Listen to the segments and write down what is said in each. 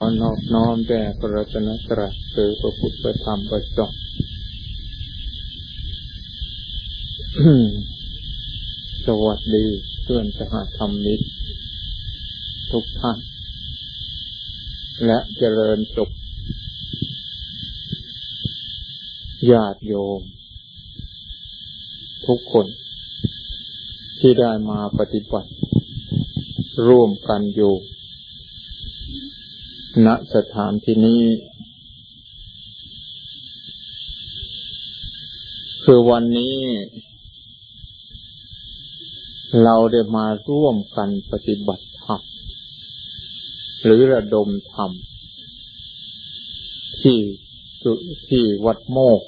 ขอนอบน้อมแด่พระรัตนตรัสคือพระพุทธธรรมประสงค์สวัสดีเพื่อนสหธรรมิกทุกท่าน และเจริญสุขญาติโยม ทุกคน ที่ได้มาปฏิบัติ ร่วมกันอยู่ ณสถานที่นี้ คือวันนี้ เราได้มาร่วมกันปฏิบัติธรรม หรือระดมธรรม ที่ที่วัดโมก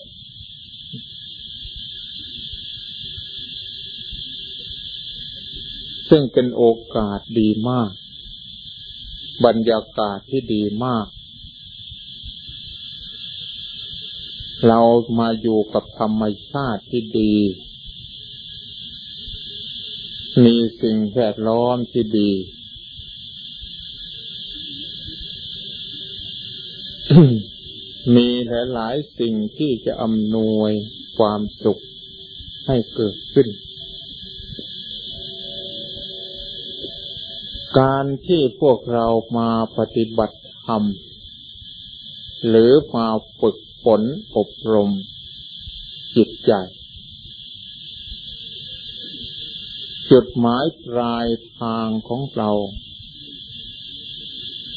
ซึ่งเป็นโอกาสดีมาก บรรยากาศที่ดีมาก เรามาอยู่กับธรรมชาติที่ดี มีสิ่งแวดล้อมที่ดี มีหลายๆสิ่งที่จะอำนวยความสุขให้เกิดขึ้น การที่พวกเรามาปฏิบัติธรรม หรือมาฝึกฝนอบรมจิตใจ จุดหมายปลายทางของเรา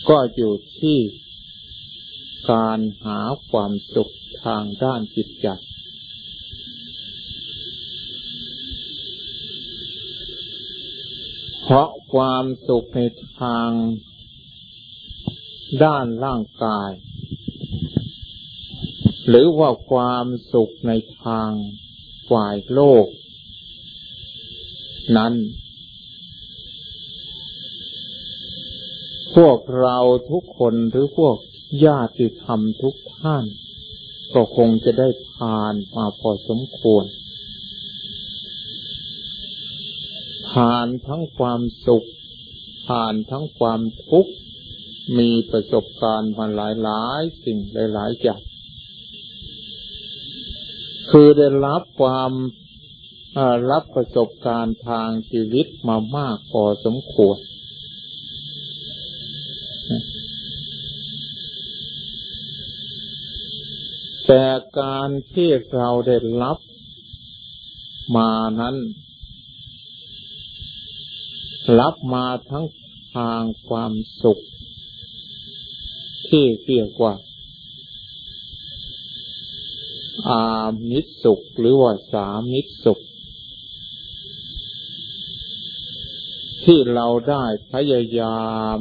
ก็อยู่ที่การหาความสุขทางด้านจิตใจ เพราะความสุขในทางด้านร่างกาย หรือว่าความสุขในทางฝ่ายโลก นั้น พวกเราทุกคนหรือพวกญาติธรรมทุกท่าน ก็คงจะได้ผ่านมาพอสมควร ผ่านทั้งความสุข ผ่านทั้งความทุกข์ มีประสบการณ์มาหลายหลายสิ่งหลายๆอย่างคือได้รับความรับประสบการณ์ทางชีวิตมามากพอสมควร แต่การที่เราได้รับมานั้น รับมาทั้งทางความสุข ที่เรียกว่า อามิสุขหรือว่าสามิสุข ที่เราได้พยายาม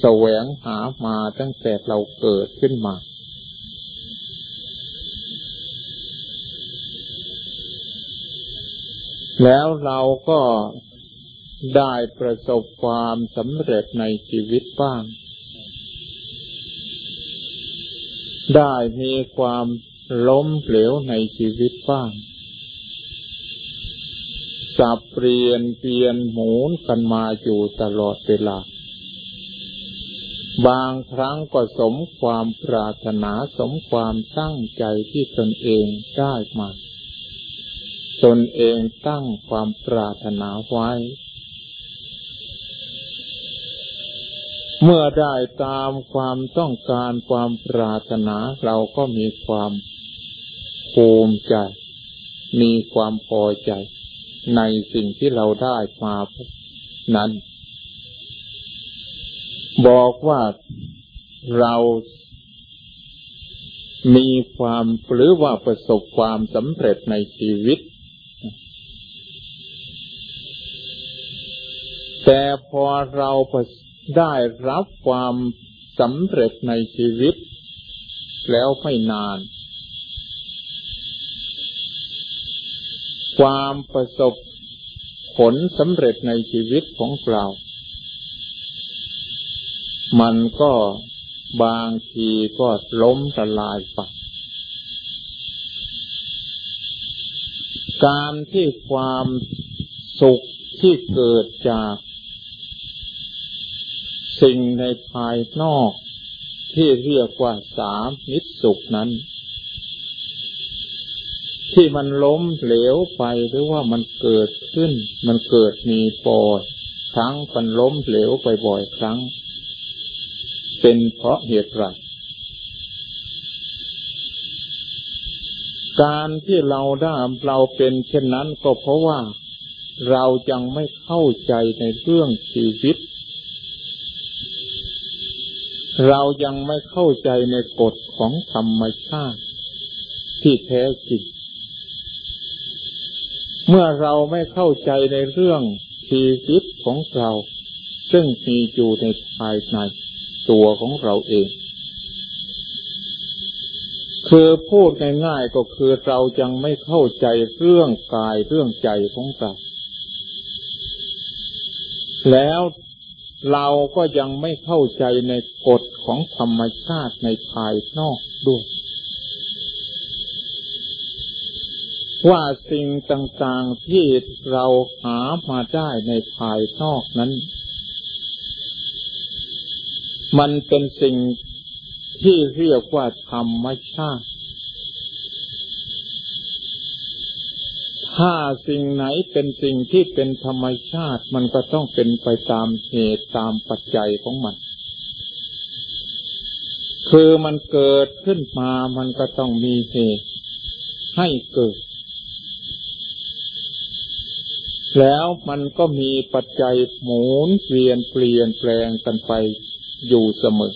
แสวงหามาตั้งแต่เราเกิดขึ้นมา แล้วเราก็ ได้ประสบความสำเร็จในชีวิตบ้าง ได้มีความล้มเหลวในชีวิตบ้าง สับเปลี่ยนเปลี่ยนหมุนกันมาอยู่ตลอดเวลา บางครั้งก็สมความปรารถนาสมความตั้งใจที่ตนเองได้มา ตนเองตั้งความปรารถนาไว้ เมื่อได้ตามความต้องการความปรารถนาเราก็มีความภูมิใจ มีความพอใจ ในสิ่งที่เราได้มานั้น บอกว่าเรามีความหรือว่าประสบความสำเร็จในชีวิต แต่พอเราประส ได้รับความสำเร็จในชีวิต แล้วไม่นาน ความประสบผลสำเร็จในชีวิตของเรา มันก็บางทีก็ล้มละลายไปการที่ความสุขที่เกิดจาก สิ่งในภายนอกที่เรียกว่าสามนิสุขนั้น ที่มันล้มเหลวไปหรือว่ามันเกิดขึ้น มันเกิดมีปอดครั้งมันล้มเหลวไปบ่อยครั้ง เป็นเพราะเหตุไรการที่เราได้เราเป็นเช่นนั้นก็เพราะว่าเรายังไม่เข้าใจในเรื่องชีวิต เรายังไม่เข้าใจในกฎของธรรมชาติ ที่แท้จริง เมื่อเราไม่เข้าใจในเรื่องชีวิตของเรา ซึ่งมีอยู่ในภายในตัวของเราเอง คือพูดง่ายๆก็คือเรายังไม่เข้าใจเรื่องกายเรื่องใจของเราแล้ว เราก็ยังไม่เข้าใจในกฎของธรรมชาติในภายนอกด้วย ว่าสิ่งต่างๆที่เราหามาได้ในภายนอกนั้น มันเป็นสิ่งที่เรียกว่าธรรมชาติ ถ้าสิ่งไหนเป็นสิ่งที่เป็นธรรมชาติ มันก็ต้องเป็นไปตามเหตุตามปัจจัยของมัน คือมันเกิดขึ้นมา มันก็ต้องมีเหตุให้เกิด แล้วมันก็มีปัจจัยหมุนเปลี่ยนเปลี่ยนแปลงกันไปอยู่เสมอ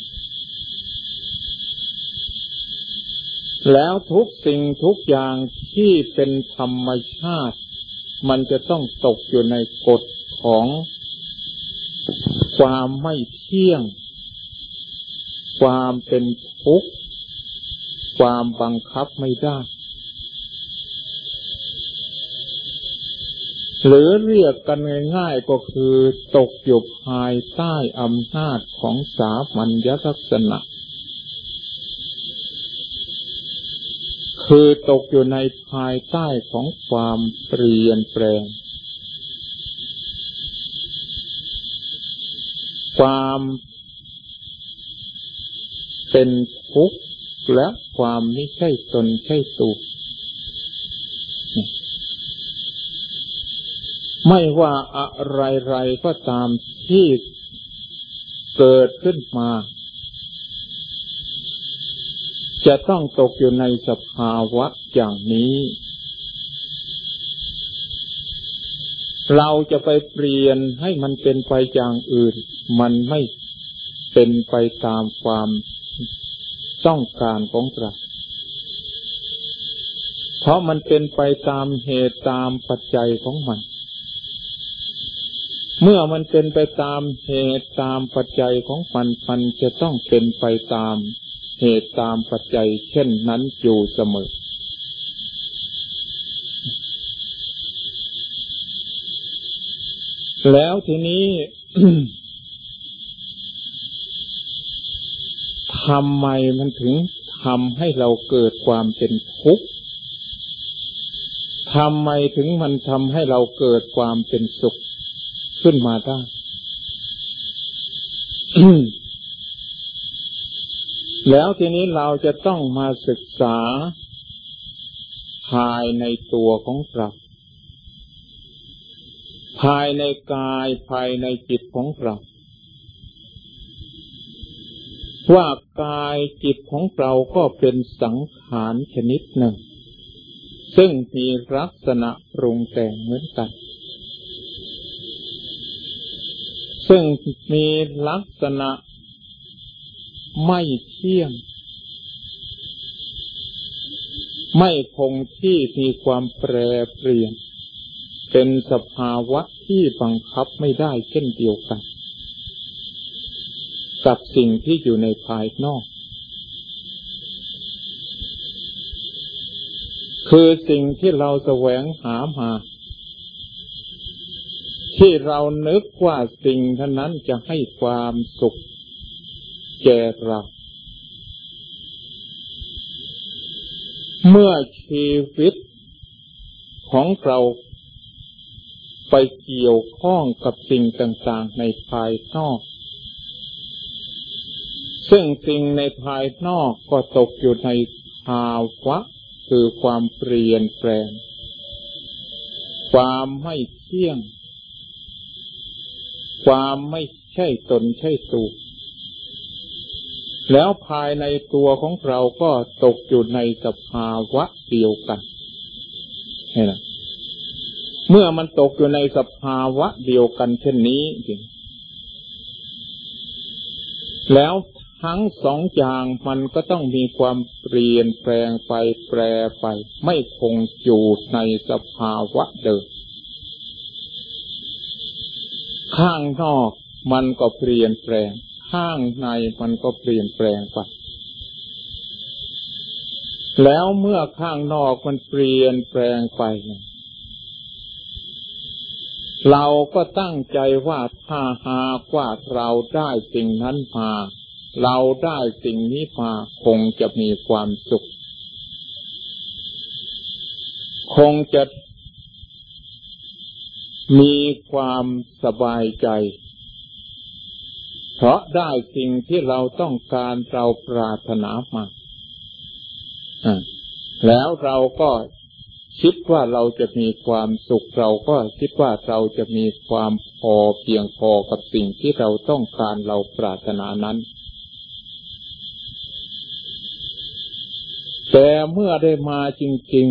แล้วทุกสิ่งทุกอย่างที่เป็นธรรมชาติ มันจะต้องตกอยู่ในกฎของความไม่เที่ยง ความเป็นทุกข์ ความบังคับไม่ได้ หรือเรียกกันง่ายๆก็คือตกอยู่ภายใต้อำนาจของสามัญลักษณะ คือตกอยู่ในภายใต้ของความเปลี่ยนแปลง ความเป็นทุกข์และความไม่ใช่ตนใช่ตัวไม่ว่าอะไรๆก็ตามที่เกิดขึ้นมา จะต้องตกอยู่ในสภาวะอย่างนี้ เราจะไปเปลี่ยนให้มันเป็นไปอย่างอื่น มันไม่เป็นไปตามความต้องการของเราเพราะมันเป็นไปตามเหตุตามปัจจัยของมัน เมื่อมันเป็นไปตามเหตุตามปัจจัยของมันมันจะต้องเป็นไปตาม เหตุตามปัจจัยเช่นนั้นอยู่เสมอ แล้วทีนี้ทำไมมันถึงทำให้เราเกิดความเป็นทุกข์ทำไมถึงมันทำให้เราเกิดความเป็นสุขขึ้นมาได้ แล้วทีนี้เราจะต้องมาศึกษาภายในตัวของเรา ภายในกายภายในจิตของเรา ว่ากายจิตของเราก็เป็นสังขารชนิดหนึ่ง ซึ่งมีลักษณะปรุงแต่งเหมือนกัน ซึ่งมีลักษณะ ไม่เที่ยง ไม่คงที่มีความแปรเปลี่ยน เป็นสภาวะที่บังคับไม่ได้เช่นเดียวกัน กับสิ่งที่อยู่ในภายนอก คือสิ่งที่เราแสวงหามาที่เรานึกว่าสิ่งท่านั้นจะให้ความสุข แก่เรา เมื่อชีวิตของเราไปเกี่ยวข้องกับสิ่งต่างๆในภายนอก ซึ่งสิ่งในภายนอกก็ตกอยู่ในภาวะ คือความเปลี่ยนแปลง ความไม่เที่ยง ความไม่ใช่ตนใช่ตัว แล้วภายในตัวของเราก็ตกอยู่ในสภาวะเดียวกันเห็นไหมเมื่อมันตกอยู่ในสภาวะเดียวกันเช่นนี้จริงแล้วทั้งสองอย่างมันก็ต้องมีความเปลี่ยนแปลงไปแปรไป ไม่คงอยู่ในสภาวะเดิม ข้างนอกมันก็เปลี่ยนแปลง ข้างในมันก็เปลี่ยนแปลงไป แล้วเมื่อข้างนอกมันเปลี่ยนแปลงไปเราก็ตั้งใจว่าถ้าหากว่าเราได้สิ่งนั้นมา เราได้สิ่งนี้มาคงจะมีความสุข คงจะมีความสบายใจ เพราะได้สิ่งที่เราต้องการเราปรารถนามาแล้วเราก็คิดว่าเราจะมีความสุขเราก็คิดว่าเราจะมีความพอเพียงพอกับสิ่งที่เราต้องการเราปรารถนานั้น แต่เมื่อได้มาจริง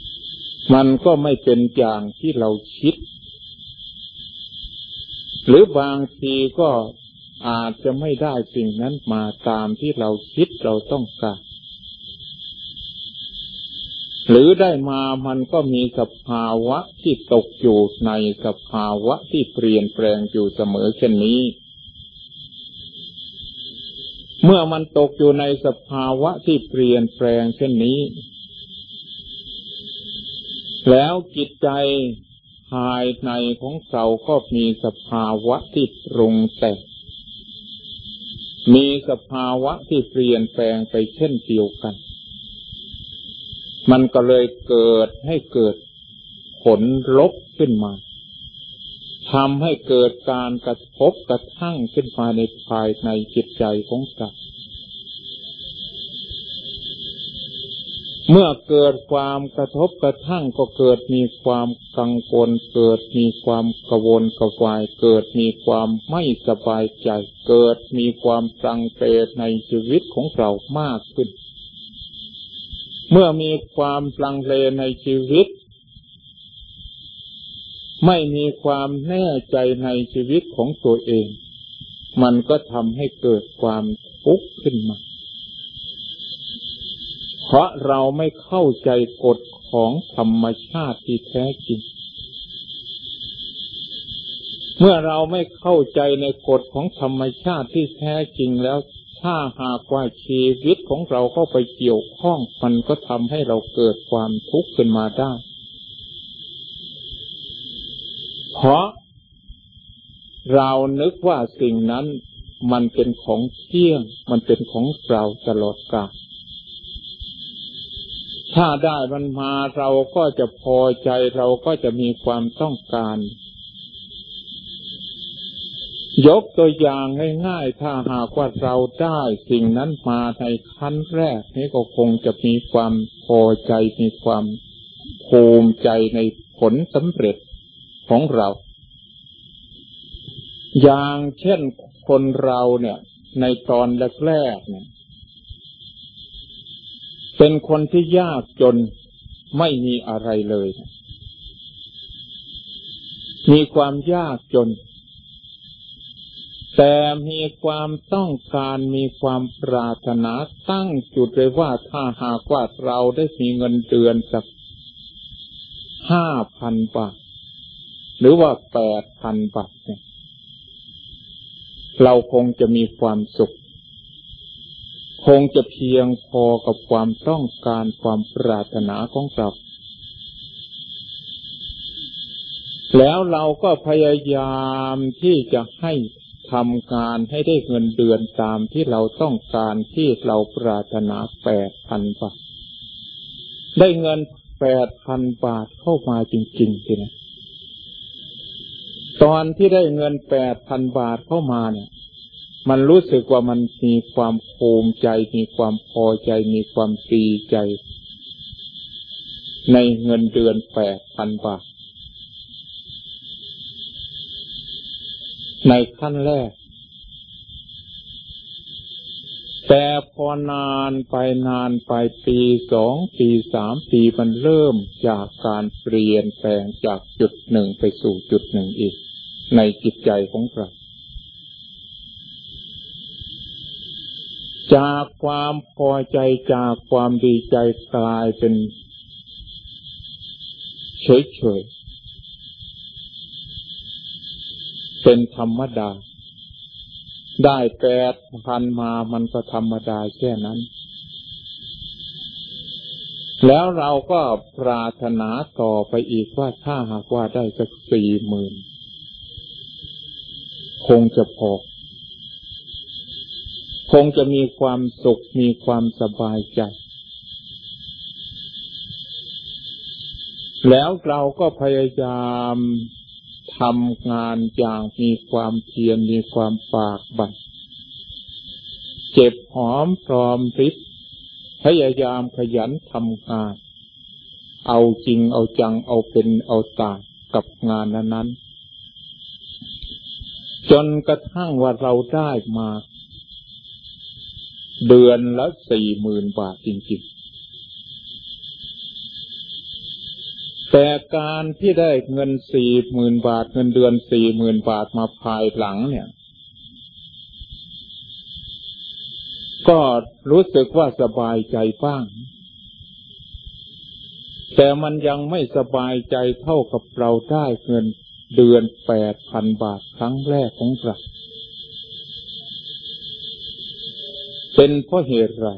ๆ มันก็ไม่เป็นอย่างที่เราคิด หรือบางทีก็อาจจะไม่ได้สิ่งนั้นมาตามที่เราคิดเราต้องการหรือได้มามันก็มีสภาวะที่ตกอยู่ในสภาวะที่เปลี่ยนแปลงอยู่เสมอเช่นนี้ เมื่อมันตกอยู่ในสภาวะที่เปลี่ยนแปลงเช่นนี้ แล้วจิตใจ ภายในของเราก็มีสภาวะที่ปรุงแต่งมีสภาวะที่เปลี่ยนแปลงไปเช่นเดียวกัน มันก็เลยเกิดให้เกิดผลลบขึ้นมาทำให้เกิดการกระทบกระทั่งขึ้นมาในภายในจิตใจของสัตว์ เมื่อเกิดความกระทบกระทั่งก็เกิดมีความกังวลเกิดมีความกวนกวาย เกิดมีความไม่สบายใจ เกิดมีความตังเตในชีวิตของเรามากขึ้น เมื่อมีความลังเลในชีวิต ไม่มีความแน่ใจในชีวิตของตัวเอง มันก็ทำให้เกิดความทุกข์ขึ้นมา เพราะเราไม่เข้าใจกฎของธรรมชาติที่แท้จริง เมื่อเราไม่เข้าใจในกฎของธรรมชาติที่แท้จริงแล้ว ถ้าหากว่าชีวิตของเราเข้าไปเกี่ยวข้องมันก็ทำให้เราเกิดความทุกข์ขึ้นมาได้ เพราะเรานึกว่าสิ่งนั้นมันเป็นของเที่ยง มันเป็นของเราตลอดกาล ถ้าได้มันมาเราก็จะพอใจเราก็จะมีความต้องการ ยกตัวอย่างง่ายๆถ้าหากว่าเราได้สิ่งนั้นมาในขั้นแรกนี้ก็คงจะมีความพอใจมีความภูมิใจในผลสำเร็จของเรา อย่างเช่นคนเราเนี่ย ในตอนแรกๆเนี่ย เป็นคนที่ยากจนไม่มีอะไรเลย มีความยากจน แต่มีความต้องการมีความปรารถนาตั้งจุดเลยว่าถ้าหากว่าเราได้มีเงินเดือนสักห้าพันบาทหรือว่าแปดพันบาทเนี่ย เราคงจะมีความสุข คงจะเพียงพอกับความต้องการความปรารถนาของเราแล้วเราก็พยายามที่จะให้ทำงานให้ได้เงินเดือนตามที่เราต้องการที่เราปรารถนาแปดพันบาท ได้เงินแปดพันบาทเข้ามาจริงๆทีนะตอนที่ได้เงินแปดพันบาทเข้ามาเนี่ย มันรู้สึกว่ามันมีความภูมิใจ มีความพอใจ มีความดีใจ ในเงินเดือนแปดพันบาท ในขั้นแรก แต่พอนานไปนานไปปีสองปีสามปีมันเริ่มจากการเปลี่ยนแปลงจากจุดหนึ่งไปสู่จุดหนึ่งอีก ในจิตใจของเรา จากความพอใจจากความดีใจกลายเป็นเฉยๆ เป็นธรรมดา ได้แปดพันมามันก็ธรรมดาแค่นั้น แล้วเราก็ปรารถนาต่อไปอีกว่าถ้าหากว่าได้สักสี่หมื่นคงจะพอ คงจะมีความสุขมีความสบายใจ แล้วเราก็พยายามทำงานอย่างมีความเพียรมีความปากบันเจ็บหอมพร้อมริบพยายามขยันทำงาน เอาจริงเอาจังเอาเป็นเอาตายกับงานนั้นๆจนกระทั่งว่าเราได้มา เดือนละสี่หมื่นบาทจริงๆ แต่การที่ได้เงินสี่หมื่นบาท เงินเดือนสี่หมื่นบาทมาภายหลังเนี่ย ก็รู้สึกว่าสบายใจบ้าง แต่มันยังไม่สบายใจเท่ากับเราได้เงินเดือนแปดพันบาทครั้งแรกของเรา เป็นเพราะเหตุไร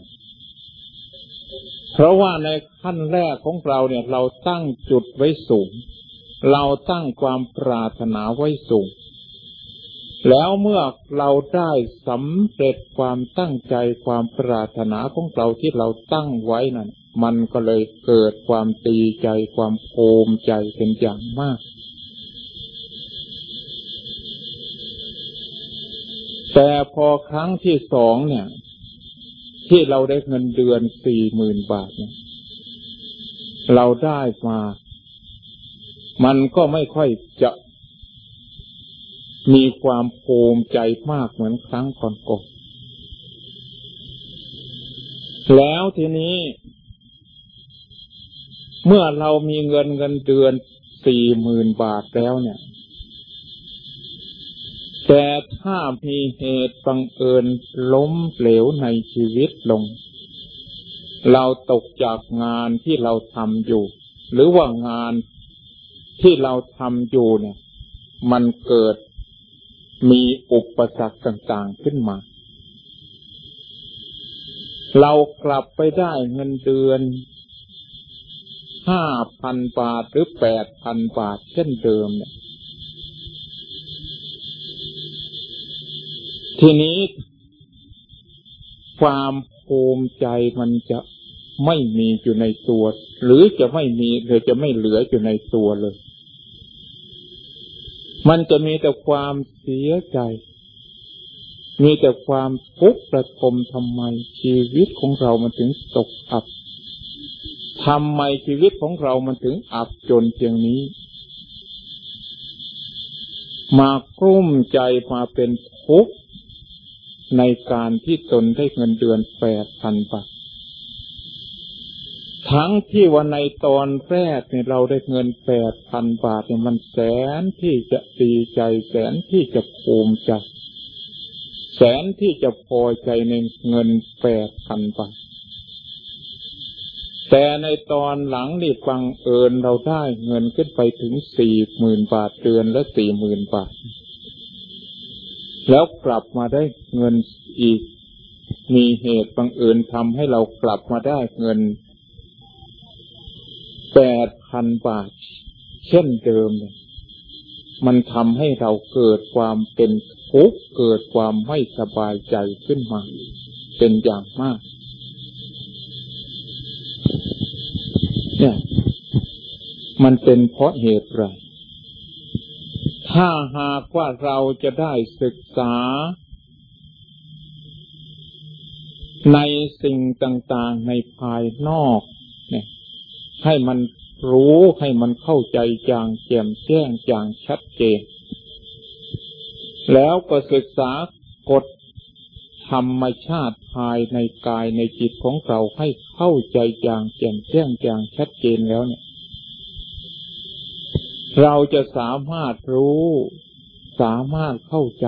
เพราะว่าในขั้นแรกของเราเนี่ย เราตั้งจุดไว้สูง เราตั้งความปรารถนาไว้สูง แล้วเมื่อเราได้สำเร็จความตั้งใจความปรารถนาของเราที่เราตั้งไว้นั่นมันก็เลยเกิดความตีใจความโภมใจเป็นอย่างมาก แต่พอครั้งที่สองเนี่ย ที่เราได้เงินเดือนสี่หมื่นบาทเนี่ยเราได้มา มันก็ไม่ค่อยจะมีความภูมิใจมากเหมือนครั้งก่อนๆแล้วทีนี้ เมื่อเรามีเงินเงินเดือนสี่หมื่นบาทแล้วเนี่ย แต่ถ้ามีเหตุบังเอิญล้มเหลวในชีวิตลง เราตกจากงานที่เราทำอยู่ หรือว่างานที่เราทำอยู่เนี่ย มันเกิดมีอุปสรรคต่าง ๆขึ้นมา เรากลับไปได้เงินเดือนห้าพันบาทหรือแปดพันบาทเช่นเดิมเนี่ย ทีนี้ความภูมิใจมันจะไม่มีอยู่ในตัว หรือจะไม่มีหรือจะไม่เหลืออยู่ในตัวเลย มันจะมีแต่ความเสียใจ มีแต่ความทุกข์ประทมทำไม ชีวิตของเรามันถึงตกอับทำไมชีวิตของเรามันถึงอับจนเพียงนี้ มากลุ้มใจมาเป็นทุกข์ ในการที่ตนได้เงินเดือนแปดพันบาท ทั้งที่วันในตอนแรกเนี่ยเราได้เงินแปดพันบาทเนี่ยมันแสนที่จะดีใจ แสนที่จะภูมิใจ แสนที่จะพอใจในเงินแปดพันบาท แต่ในตอนหลังนี่ฟังเอิญเราได้เงินขึ้นไปถึงสี่หมื่นบาทเดือนละสี่หมื่นบาท แล้วกลับมาได้เงินอีก มีเหตุบังเอิญทำให้เรากลับมาได้เงินแปดพันบาท เช่นเดิมเนี่ยมันทำให้เราเกิดความเป็นทุกข์เกิดความไม่สบายใจขึ้นมา เป็นอย่างมาก เนี่ย มันเป็นเพราะเหตุไร ถ้าหากว่าเราจะได้ศึกษา ในสิ่งต่างๆในภายนอก เนี่ย ให้มันรู้ให้มันเข้าใจอย่างแจ่มแจ้งอย่างชัดเจน แล้วก็ศึกษากฎธรรมชาติภายในกายในจิตของเราให้เข้าใจอย่างแจ่มแจ้งอย่างชัดเจนแล้วเนี่ย เราจะสามารถรู้ สามารถเข้าใจ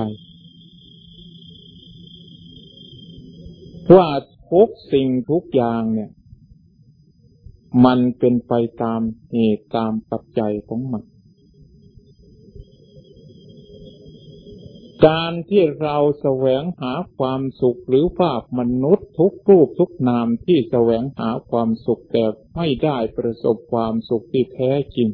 ว่าทุกสิ่งทุกอย่างเนี่ย มันเป็นไปตามเหตุตามปัจจัยของมัน การที่เราแสวงหาความสุขหรือว่ามนุษย์ทุกรูปทุกนามที่แสวงหาความสุขแต่ไม่ได้ประสบความสุขที่แท้จริง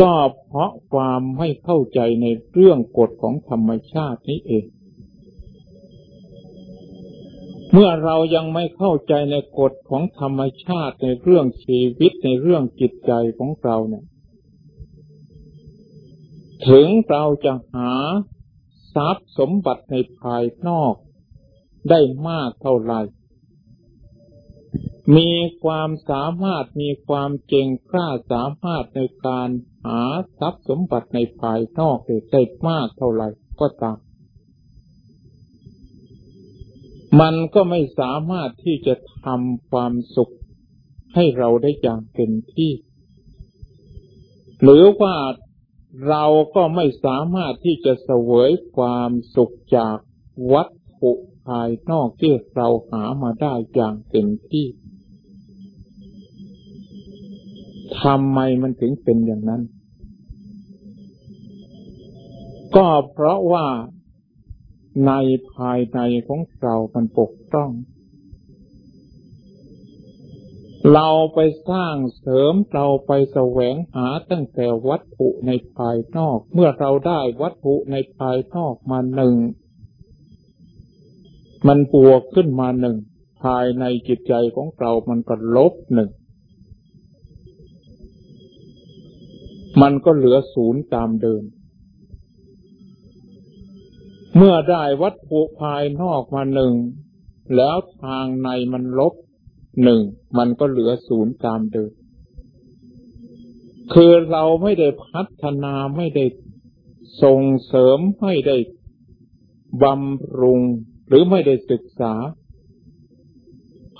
ก็เพราะความไม่เข้าใจในเรื่องกฎของธรรมชาตินี้เอง เมื่อเรายังไม่เข้าใจในกฎของธรรมชาติในเรื่องชีวิตในเรื่องจิตใจของเราเนี่ย ถึงเราจะหาทรัพย์สมบัติในภายนอกได้มากเท่าไหร่ มีความสามารถมีความเก่งกล้าสามารถในการหาทรัพย์สมบัติในภายนอกได้มากเท่าไหร่ก็ตาม มันก็ไม่สามารถที่จะทำความสุขให้เราได้อย่างเต็มที่ หรือว่าเราก็ไม่สามารถที่จะเสวยความสุขจากวัตถุภายนอกที่เราหามาได้อย่างเต็มที่ ทำไมมันถึงเป็นอย่างนั้น ก็เพราะว่าในภายในของเรามันปกต้อง เราไปสร้างเสริมเราไปแสวงหาตั้งแต่วัตถุในภายนอก เมื่อเราได้วัตถุในภายนอกมาหนึ่ง มันบวกขึ้นมาหนึ่ง ภายในจิตใจของเรามันก็ลบหนึ่ง มันก็เหลือศูนย์ตามเดิม เมื่อได้วัตถุภายนอกมาหนึ่ง แล้วทางในมันลบหนึ่ง มันก็เหลือศูนย์ตามเดิม คือเราไม่ได้พัฒนาไม่ได้ส่งเสริมไม่ได้บำรุงหรือไม่ได้ศึกษา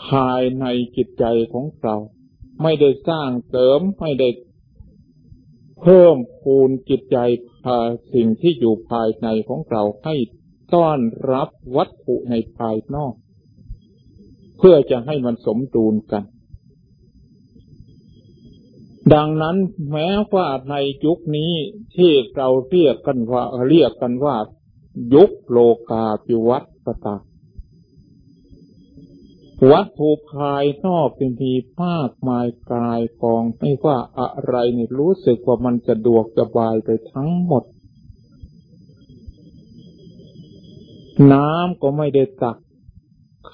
ภายในจิตใจของเรา ไม่ได้สร้างเสริมไม่ได้ เพิ่มพูนจิตใจพาสิ่งที่อยู่ภายในของเราให้ต้อนรับวัตถุในภายนอก เพื่อจะให้มันสมดุลกัน ดังนั้นแม้ว่าในยุคนี้ที่เราเรียกกันว่าเรียกกันว่า ยุคโลกาภิวัตปตา วัตถุภายนอกเป็นทีมากมายกายกอง ไม่ว่าอะไรนี่รู้สึกว่ามันจะดวกสบายไปทั้งหมด น้ำก็ไม่ได้ตัก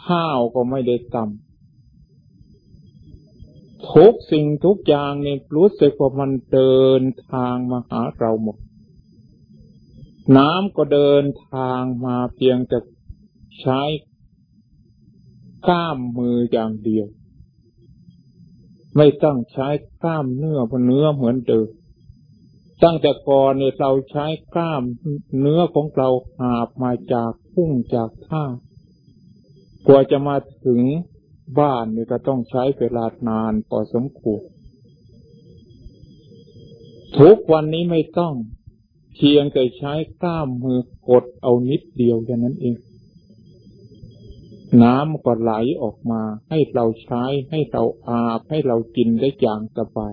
ข้าวก็ไม่ได้ตำทุกสิ่งทุกอย่างเนี่ยรู้สึกว่ามันเดินทางมาหาเราหมด น้ำก็เดินทางมาเพียงแต่ใช้ กล้ามมืออย่างเดียว ไม่ต้องใช้กล้ามเนื้อเพราะเนื้อเหมือนเดิมตั้งแต่ก่อนเนี่ยเราใช้กล้ามเนื้อของเราหาบมาจากพุ่งจากท่ากว่าจะมาถึงบ้านนี่ก็ต้องใช้เวลานานพอสมควรทุกวันนี้ไม่ต้องเพียงแต่ใช้กล้ามมือกดเอานิดเดียวแค่นั้นเอง น้ำก็ไหลออกมา ให้เราใช้ให้เราอาบให้เรากินได้อย่างสบาย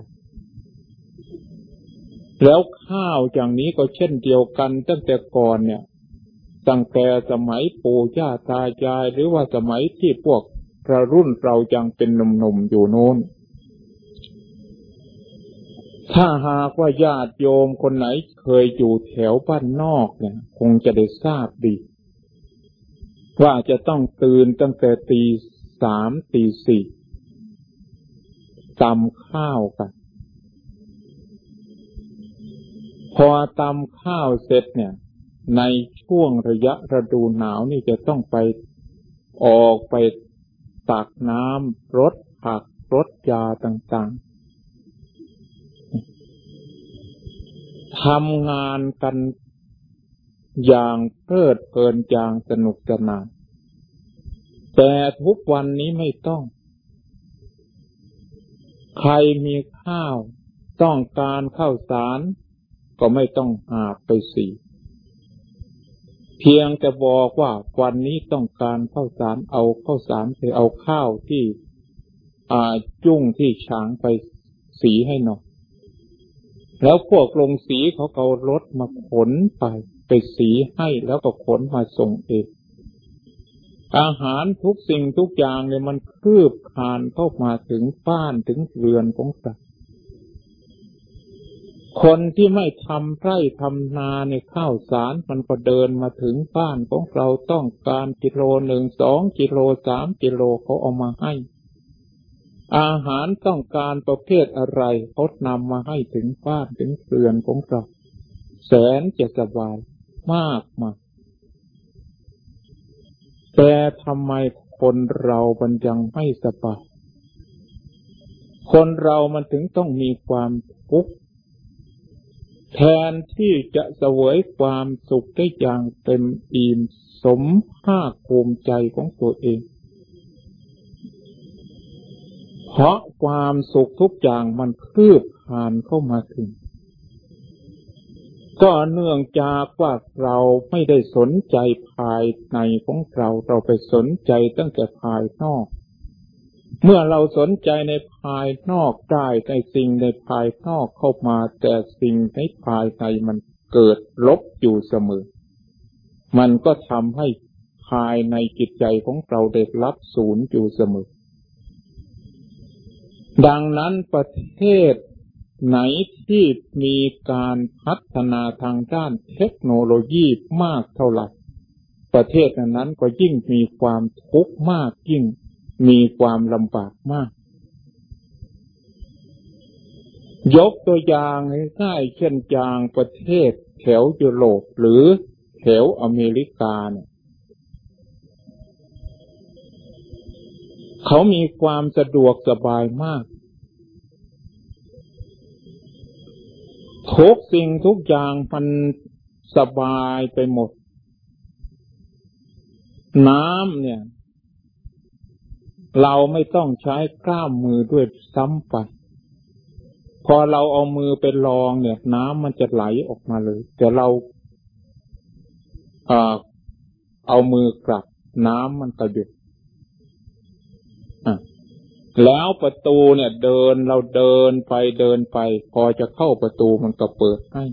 แล้วข้าวอย่างนี้ก็เช่นเดียวกันตั้งแต่ก่อนเนี่ย ตั้งแต่สมัยปู่ย่าตายาย หรือว่าสมัยที่พวกกระรุ่นเรายังเป็นหนุ่มๆอยู่โน้น ถ้าหากว่าญาติโยมคนไหนเคยอยู่แถวบ้านนอกเนี่ย คงจะได้ทราบดี ว่าจะต้องตื่นตั้งแต่ตีสามตีสี่ตำข้าวกัน พอตำข้าวเสร็จเนี่ย ในช่วงระยะฤดูหนาวนี่จะต้องไปออกไปตักน้ำรดผักรดยาต่างๆทำงานกัน อย่างเพลิดเพลินอย่างสนุกสนาน แต่ทุกวันนี้ไม่ต้อง ใครมีข้าว ต้องการข้าวสาร ก็ไม่ต้องหาไปสีเพียงจะบอกว่าวันนี้ต้องการข้าวสารเอาข้าวสารไปเอาข้าวที่อาจุ้งที่ช้างไปสีให้หน่อยแล้วพวกลงสีเขาเอารถมาขนไป ไปสีให้แล้วก็ขนมาส่งเองอาหารทุกสิ่งทุกอย่างเนี่ยมันคืบคานเข้ามาถึงบ้านถึงเรือนของสัตว์ คนที่ไม่ทำไร่ทำนาในข้าวสารมันก็เดินมาถึงบ้านของเราต้องการกิโลหนึ่งสองกิโลสามกิโลเขาเอามาให้ อาหารต้องการประเภทอะไรเขานำมาให้ถึงบ้านถึงเรือนของเราแสนจะสบาย มากมาแต่ทำไมคนเราบันยังไม่สบายคนเรามันถึงต้องมีความทุกข์แทนที่จะเสวยความสุขได้อย่างเต็มอิ่มสมภาคภูมิใจของตัวเอง เพราะความสุขทุกอย่างมันคืบผ่านเข้ามาถึง ก็เนื่องจากว่าเราไม่ได้สนใจภายในของเราเราไปสนใจตั้งแต่ภายนอก เมื่อเราสนใจในภายนอกได้ในสิ่งในภายนอกเข้ามาแต่สิ่งในภายในมันเกิดลบอยู่เสมอ มันก็ทำให้ภายในจิตใจของเราได้รับศูนย์อยู่เสมอ ดังนั้นประเทศ ไหนที่มีการพัฒนาทางด้านเทคโนโลยีมากเท่าไหร่ประเทศนั้นก็ยิ่งมีความทุกข์มากยิ่งมีความลำบากมาก ยกตัวอย่างง่ายเช่นอย่างประเทศแถวยุโรปหรือแถวอเมริกาเนี่ยเขามีความสะดวกสบายมาก ทุกสิ่งทุกอย่างมันสบายไปหมด น้ำเนี่ย เราไม่ต้องใช้กล้ามมือด้วยซ้ำไป พอเราเอามือไปลองเนี่ย น้ำมันจะไหลออกมาเลย แต่เราเอามือกลับ น้ำมันกระยุด แล้วประตูเนี่ยเดินเราเดินไปเดินไป พอจะเข้าประตูมันก็เปิดให้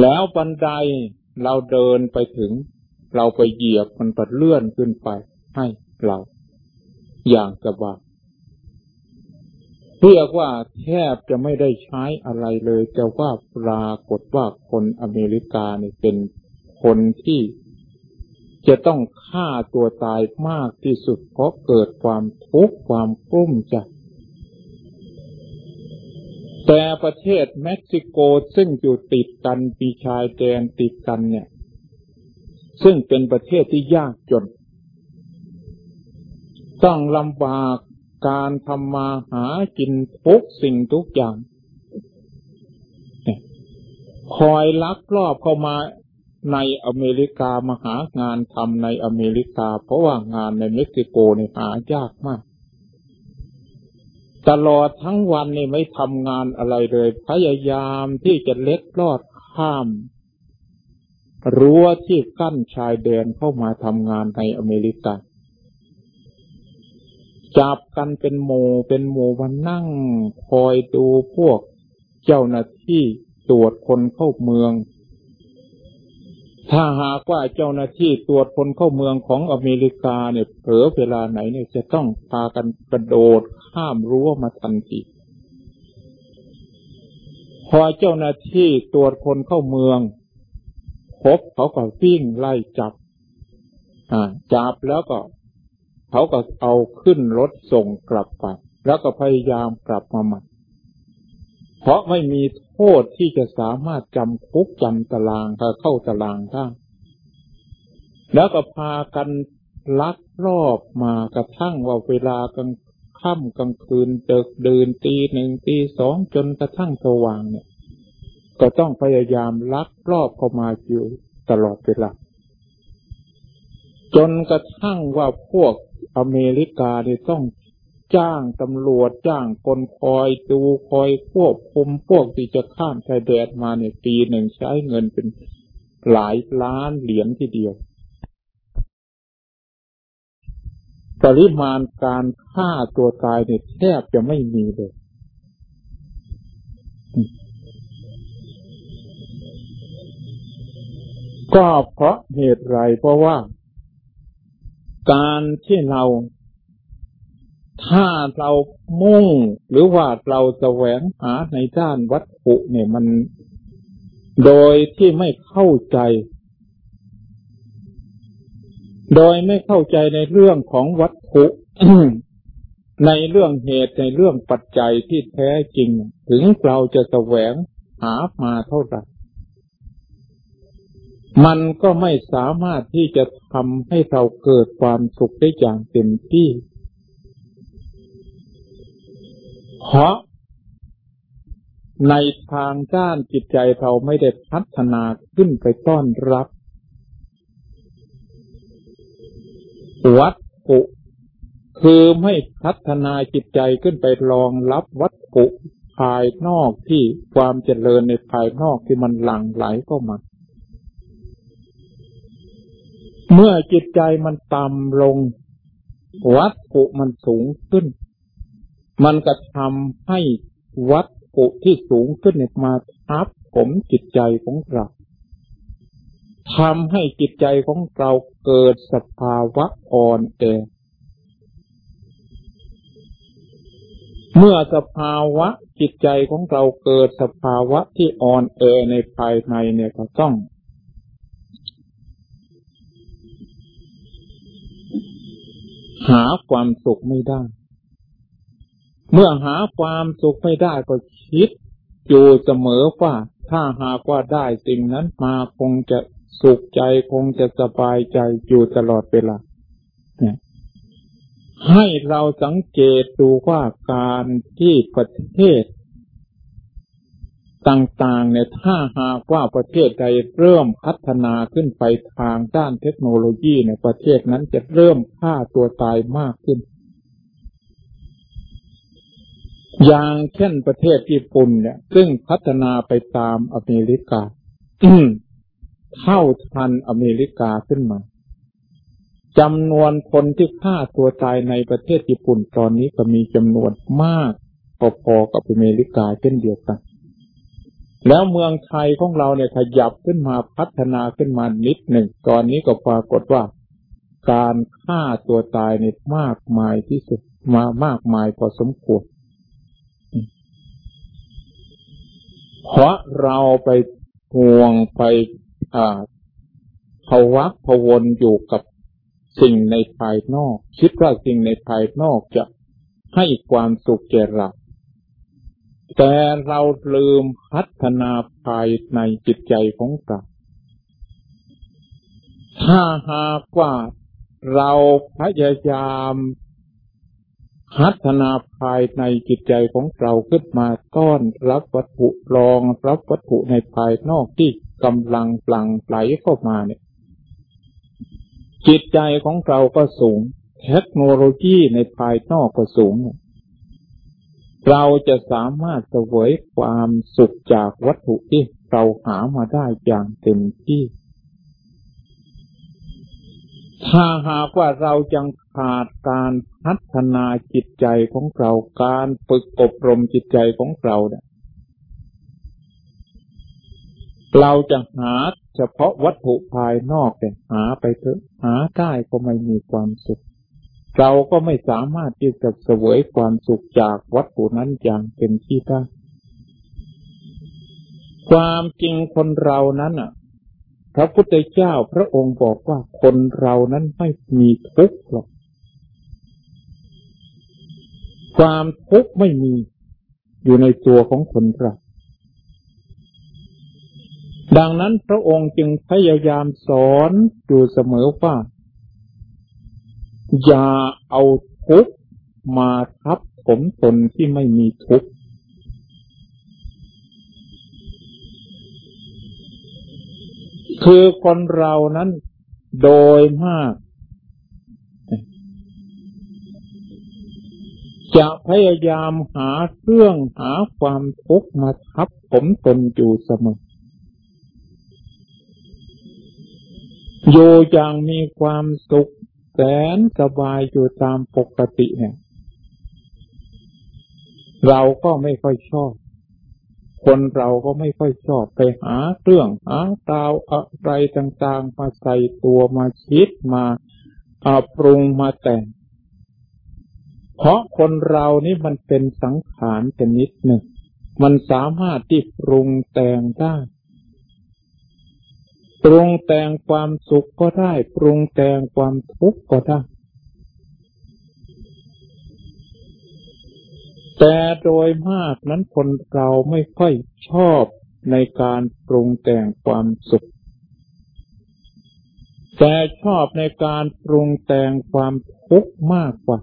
แล้วบันไดเราเดินไปถึง เราไปเหยียบมันปัดเลื่อนขึ้นไปให้เรา อย่างสบายเรียกว่าแทบจะไม่ได้ใช้อะไรเลย แต่ว่าปรากฏว่าคนอเมริกาเนี่ยเป็นคนที่ จะต้องฆ่าตัวตายมากที่สุด เพราะเกิดความทุกข์ความกุ้มใจแต่ประเทศเม็กซิโกซึ่งอยู่ติดกันปีชายแดนติดกันเนี่ย ซึ่งเป็นประเทศที่ยากจน ต้องลำบากการทำมาหากินทุกสิ่งทุกอย่าง คอยลักลอบเข้ามา ในอเมริกามาหางานทำในอเมริกา เพราะว่างานในเม็กซิโกนี่หายากมาก ตลอดทั้งวันนี่ไม่ทำงานอะไรเลย พยายามที่จะเล็ดลอดข้าม รั้วที่กั้นชายแดนเข้ามาทำงานในอเมริกาจับกันเป็นโมเป็นโมวันนั่งคอยดูพวกเจ้าหน้าที่ตรวจคนเข้าเมือง ถ้าหากว่าเจ้าหน้าที่ตรวจคนเข้าเมืองของอเมริกาเนี่ยเผลอเวลาไหนเนี่ยจะต้องพากันกระโดดข้ามรั้วมาทันทีพอเจ้าหน้าที่ตรวจคนเข้าเมืองพบเขาก็วิ่งไล่จับอ่าจับแล้วก็ เขาก็เอาขึ้นรถส่งกลับไป แล้วก็พยายามกลับมาใหม่เพราะไม่มีโท ษที่จะสามารถจำคุกจำตารางเข้าตารางได้แล้วก็พากันลักรอบมากระทั่งว่าเวลากลางค่ำกลางคืนเดิกเดินตีหนึ่งตีสองจนกระทั่งสว่างเนี่ย ก็ต้องพยายามลักรอบเข้ามาอยู่ตลอดเวลาจนกระทั่งว่าพวกอเมริกาเนี่ยต้อง จ้างตำรวจจ้างคนคอยดูคอยควบคุมพวกที่จะข้ามชายแดนมาเนี่ยปีหนึ่งใช้เงินเป็นหลายล้านเหรียญทีเดียว ปริมาณการฆ่าตัวตายเนี่ยแทบจะไม่มีเลย ก็เพราะเหตุไรเพราะว่า การที่เรา ถ้าเรามุ่งหรือว่าเราแสวงหาในด้านวัตถุเนี่ยมันโดยที่ไม่เข้าใจ โดยไม่เข้าใจในเรื่องของวัตถุ ในเรื่องเหตุในเรื่องปัจจัยที่แท้จริง ถึงเราจะแสวงหามาเท่าไหร่มันก็ไม่สามารถที่จะทำให้เราเกิดความสุขได้อย่างเต็มที่ เพราะในทางด้านจิตใจเราไม่ได้พัฒนาขึ้นไปต้อนรับ วัตถุ คือไม่พัฒนาจิตใจขึ้นไปรองรับวัตถุภายนอกที่ความเจริญในภายนอกที่มันหลั่งไหลเข้ามา เมื่อจิตใจมันต่ำลง วัตถุมันสูงขึ้น มันก็ทำให้วัตถุที่สูงขึ้นมาทับผมจิตใจของเราทำให้จิตใจของเราเกิดสภาวะอ่อนแอเมื่อสภาวะจิตใจของเราเกิดสภาวะที่อ่อนแอในภายในเนี่ยก็ต้อง หาความสุขไม่ได้ เมื่อหาความสุขไม่ได้ก็คิด อยู่เสมอว่า ถ้าหากว่าได้สิ่งนั้นมาคงจะสุขใจคงจะสบายใจอยู่ตลอดเวลาเนี่ยให้เราสังเกตดูว่าการที่ประเทศ ต่างๆ เนี่ยถ้าหากว่าประเทศใดเริ่มพัฒนาขึ้นไปทางด้านเทคโนโลยีในประเทศนั้นจะเริ่มฆ่าตัวตายมากขึ้น อย่างเช่นประเทศญี่ปุ่นเนี่ย ซึ่งพัฒนาไปตามอเมริกาเท่าทันอเมริกาขึ้นมาจำนวนคนที่ฆ่าตัวตายในประเทศญี่ปุ่นตอนนี้ก็มีจำนวนมากพอๆกับอเมริกาเช่นเดียวกัน แล้วเมืองไทยของเราเนี่ยขยับขึ้นมาพัฒนาขึ้นมานิดหนึ่ง ตอนนี้ก็ปรากฏว่า การฆ่าตัวตายเนี่ยมากมายที่สุดมามากมายพอสมควร เพราะเราไปห่วงไปอ่าภาวะพวนอยู่กับสิ่งในภายนอก คิดว่าสิ่งในภายนอกจะให้ความสุขแก่เราแต่เราลืมพัฒนาภายในจิตใจของเราถ้าหากว่าเราพยายาม พัฒนาภายในจิตใจของเราขึ้นมาต้อนรับวัตถุรองรับวัตถุในภายนอกที่กำลังปลังไหลเข้ามาเนี่ย จิตใจของเราก็สูง เทคโนโลยีในภายนอกก็สูง เราจะสามารถเสวยความสุขจากวัตถุที่เราหามาได้อย่างเต็มที่ ถ้าหากว่าเรายังขาดการพัฒนาจิตใจของเราการฝึกอบรมจิตใจของเราเนี่ยเราจะหาเฉพาะวัตถุภายนอกแต่หาไปเถอะหาได้ก็ไม่มีความสุข เราก็ไม่สามารถที่จะเสวยความสุขจากวัตถุนั้นอย่างเต็มที่ได้ความจริงคนเรานั้นอะ พระพุทธเจ้าพระองค์บอกว่าคนเรานั้นไม่มีทุกข์หรอก ความทุกข์ไม่มีอยู่ในตัวของคนเราดังนั้นพระองค์จึงพยายามสอนอยู่เสมอว่า อย่าเอาทุกข์มาทับผมตนที่ไม่มีทุกข์ คือคนเรานั้นโดยมาก จะพยายามหาเครื่องหาความทุกข์มาทับผมตนอยู่เสมออยู่อย่างมีความสุขแสนสบายอยู่ตามปกติเนี่ย เราก็ไม่ค่อยชอบ คนเราก็ไม่ค่อยชอบไปหาเรื่องหาตาวอะไรต่างๆ มาใส่ตัวมาคิดมาปรุงมาแต่ง เพราะคนเรานี่มันเป็นสังขารชนิดหนึ่ง มันสามารถที่ปรุงแต่งได้ ปรุงแต่งความสุขก็ได้ ปรุงแต่งความทุกข์ก็ได้ แต่โดยมากนั้นคนเราไม่ค่อยชอบในการปรุงแต่งความสุข แต่ชอบในการปรุงแต่งความทุกข์มากกว่า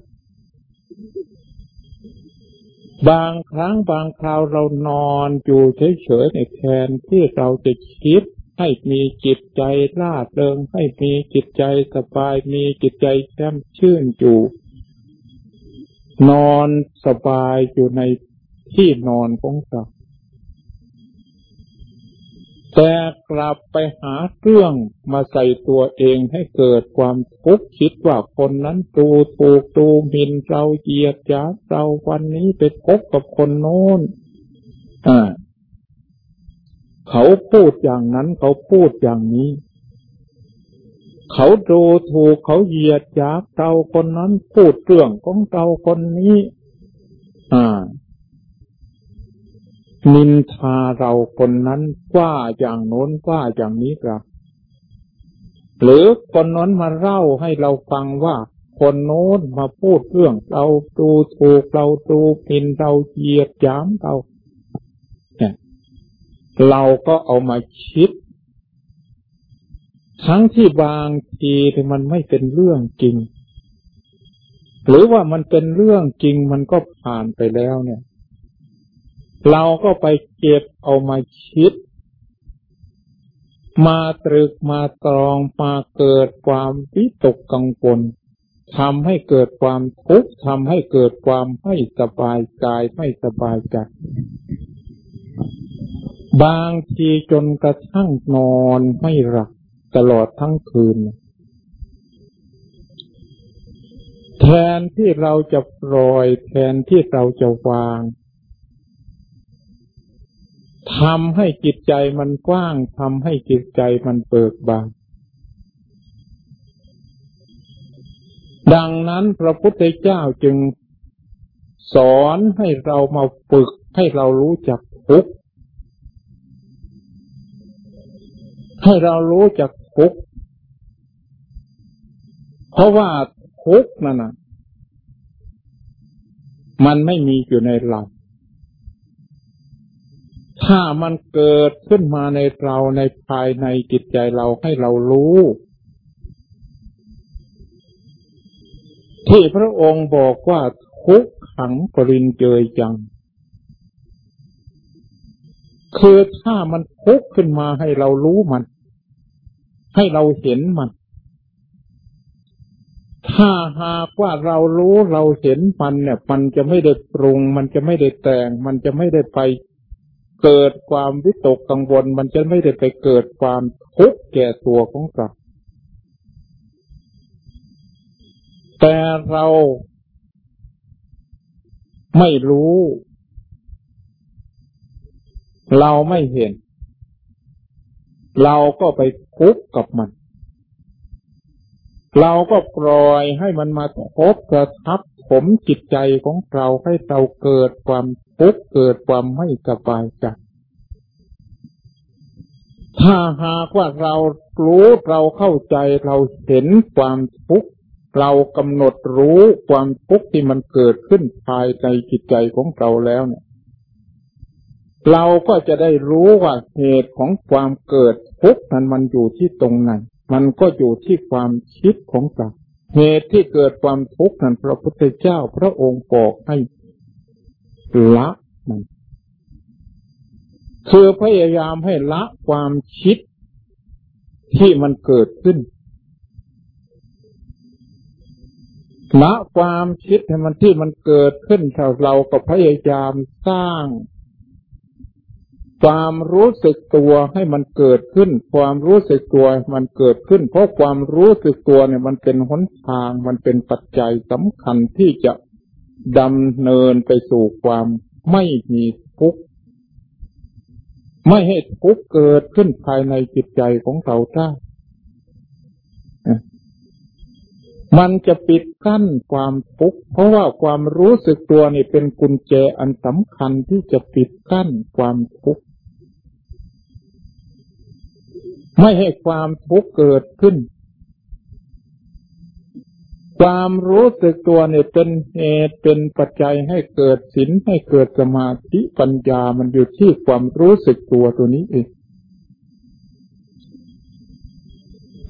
บางครั้งบางคราวเรานอนอยู่เฉยๆในแทนที่เราจะคิดให้มีจิตใจร่าเริงให้มีจิตใจสบายมีจิตใจแช่มชื่นอยู่ นอนสบายอยู่ในที่นอนของเราแต่กลับไปหาเครื่องมาใส่ตัวเองให้เกิดความทุกข์คิดว่าคนนั้นตูถูกตูมินเราเหยียดยาเราวันนี้ไปพบกับคนโน้นอ่าเขาพูดอย่างนั้นเขาพูดอย่างนี้ เขาดูถูกเขาเหยียดหยามเราคนนั้นพูดเรื่องของเราคนนี้ อ่า นินทาเราคนนั้นว่าอย่างโน้นว่าอย่างนี้ครับ หรือคนนั้นมาเล่าให้เราฟังว่า คนโน้นมาพูดเรื่อง เราดูถูกเราดูปินเราเหยียดหยามเราเนี่ยเราก็เอามาคิด ทั้งที่บางทีมันไม่เป็นเรื่องจริง หรือว่ามันเป็นเรื่องจริงมันก็ผ่านไปแล้วเนี่ย เราก็ไปเก็บเอามาคิด มาตรึกมาตรองมาเกิดความวิตกกังวลทำให้เกิดความทุกข์ทำให้เกิดความไม่สบายกายไม่สบายใจบางทีจนกระทั่งนอนไม่หลับ ตลอดทั้งคืน แทนที่เราจะปล่อย แทนที่เราจะวางทำให้จิตใจมันกว้างทำให้จิตใจมันเบิกบานดังนั้นพระพุทธเจ้าจึงสอนให้เรามาฝึกให้เรารู้จักทุกข์ให้เรารู้จัก ทุก เพราะว่าทุกข์นั่นนะมันไม่มีอยู่ในเรา ถ้ามันเกิดขึ้นมาในเราในภายในจิตใจเราให้เรารู้ ที่พระองค์บอกว่าทุกขังปรินเจยจัง คือถ้ามันพุกขึ้นมาให้เรารู้มัน ให้เราเห็นมัน ถ้าหากว่าเรารู้เราเห็นมันเนี่ย มันจะไม่ได้ปรุง มันจะไม่ได้แต่ง มันจะไม่ได้ไปเกิดความวิตกกังวล มันจะไม่ได้ไปเกิดความทุกข์แก่ตัวของเราแต่เราไม่รู้ เราไม่เห็น เราก็ไปทุกข์กับมัน เราก็ปล่อยให้มันมาทบกระทับผมจิตใจของเราให้เราเกิดความทุกข์เกิดความไม่สบายใจถ้าหากว่าเรารู้เราเข้าใจเราเห็นความทุกข์เรากำหนดรู้ความทุกข์ที่มันเกิดขึ้นภายในจิตใจของเราแล้วเนี่ย เราก็จะได้รู้ว่าเหตุของความเกิดทุกข์นั้นมันอยู่ที่ตรงไหนมันก็อยู่ที่ความคิดของเราเหตุที่เกิดความทุกข์นั้นพระพุทธเจ้าพระองค์บอกให้ละมันคือพยายามให้ละความคิดที่มันเกิดขึ้นละความคิดให้มันที่มันเกิดขึ้นเราเราก็พยายามสร้าง ความรู้สึกตัวให้มันเกิดขึ้น ความรู้สึกตัวมันเกิดขึ้น เพราะความรู้สึกตัวเนี่ยมันเป็นหนทาง มันเป็นปัจจัยสำคัญที่จะดำเนินไปสู่ความไม่มีทุกข์ไม่ให้ทุกข์เกิดขึ้นภายในจิตใจของเราได้มันจะปิดกั้นความทุกข์เพราะว่าความรู้สึกตัวนี่เป็นกุญแจอันสำคัญที่จะปิดกั้นความทุกข์ ไม่ให้ความทุกข์เกิดขึ้น ความรู้สึกตัวเนี่ยเป็นเหตุเป็นปัจจัยให้เกิดศีลให้เกิดสมาธิปัญญามันอยู่ที่ความรู้สึกตัวตัวนี้เอง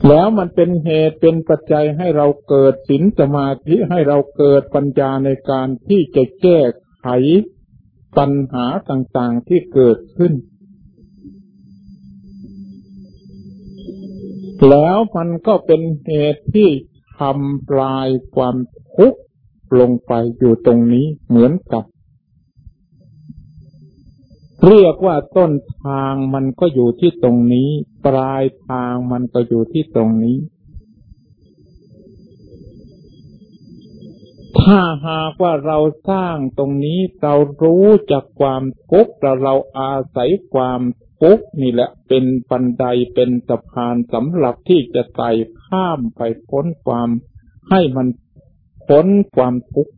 แล้วมันเป็นเหตุเป็นปัจจัยให้เราเกิดศีลสมาธิให้เราเกิดปัญญาในการที่จะแก้ไขปัญหาต่างๆที่เกิดขึ้น แล้วมันก็เป็นเหตุที่ทำลายความทุกข์ลงไปอยู่ตรงนี้เหมือนกับ เรียกว่าต้นทางมันก็อยู่ที่ตรงนี้ ปลายทางมันก็อยู่ที่ตรงนี้ ถ้าหากว่าเราสร้างตรงนี้เรารู้จากความทุกข์เราเราอาศัยความ ทุกข์นี่แหละ เป็นบันไดเป็นสะพานสำหรับที่จะไต่ข้ามไปพ้นความให้มันพ้นความทุกข์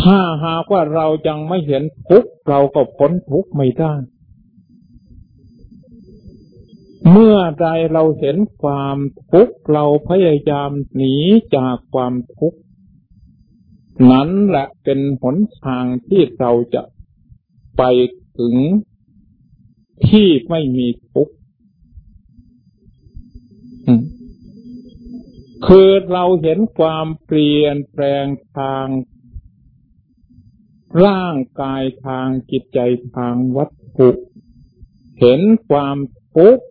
ถ้าหากว่าเรายังไม่เห็นทุกข์เราก็พ้นทุกข์ไม่ได้ เมื่อใดเราเห็นความทุกข์เราพยายามหนีจากความทุกข์นั้นแหละเป็นหนทางที่เราจะ ไปถึงที่ไม่มีทุกข์คือเราเห็นความเปลี่ยนแปลงทาง ร่างกายทางจิตใจทางวัตถุ เห็นความทุกข์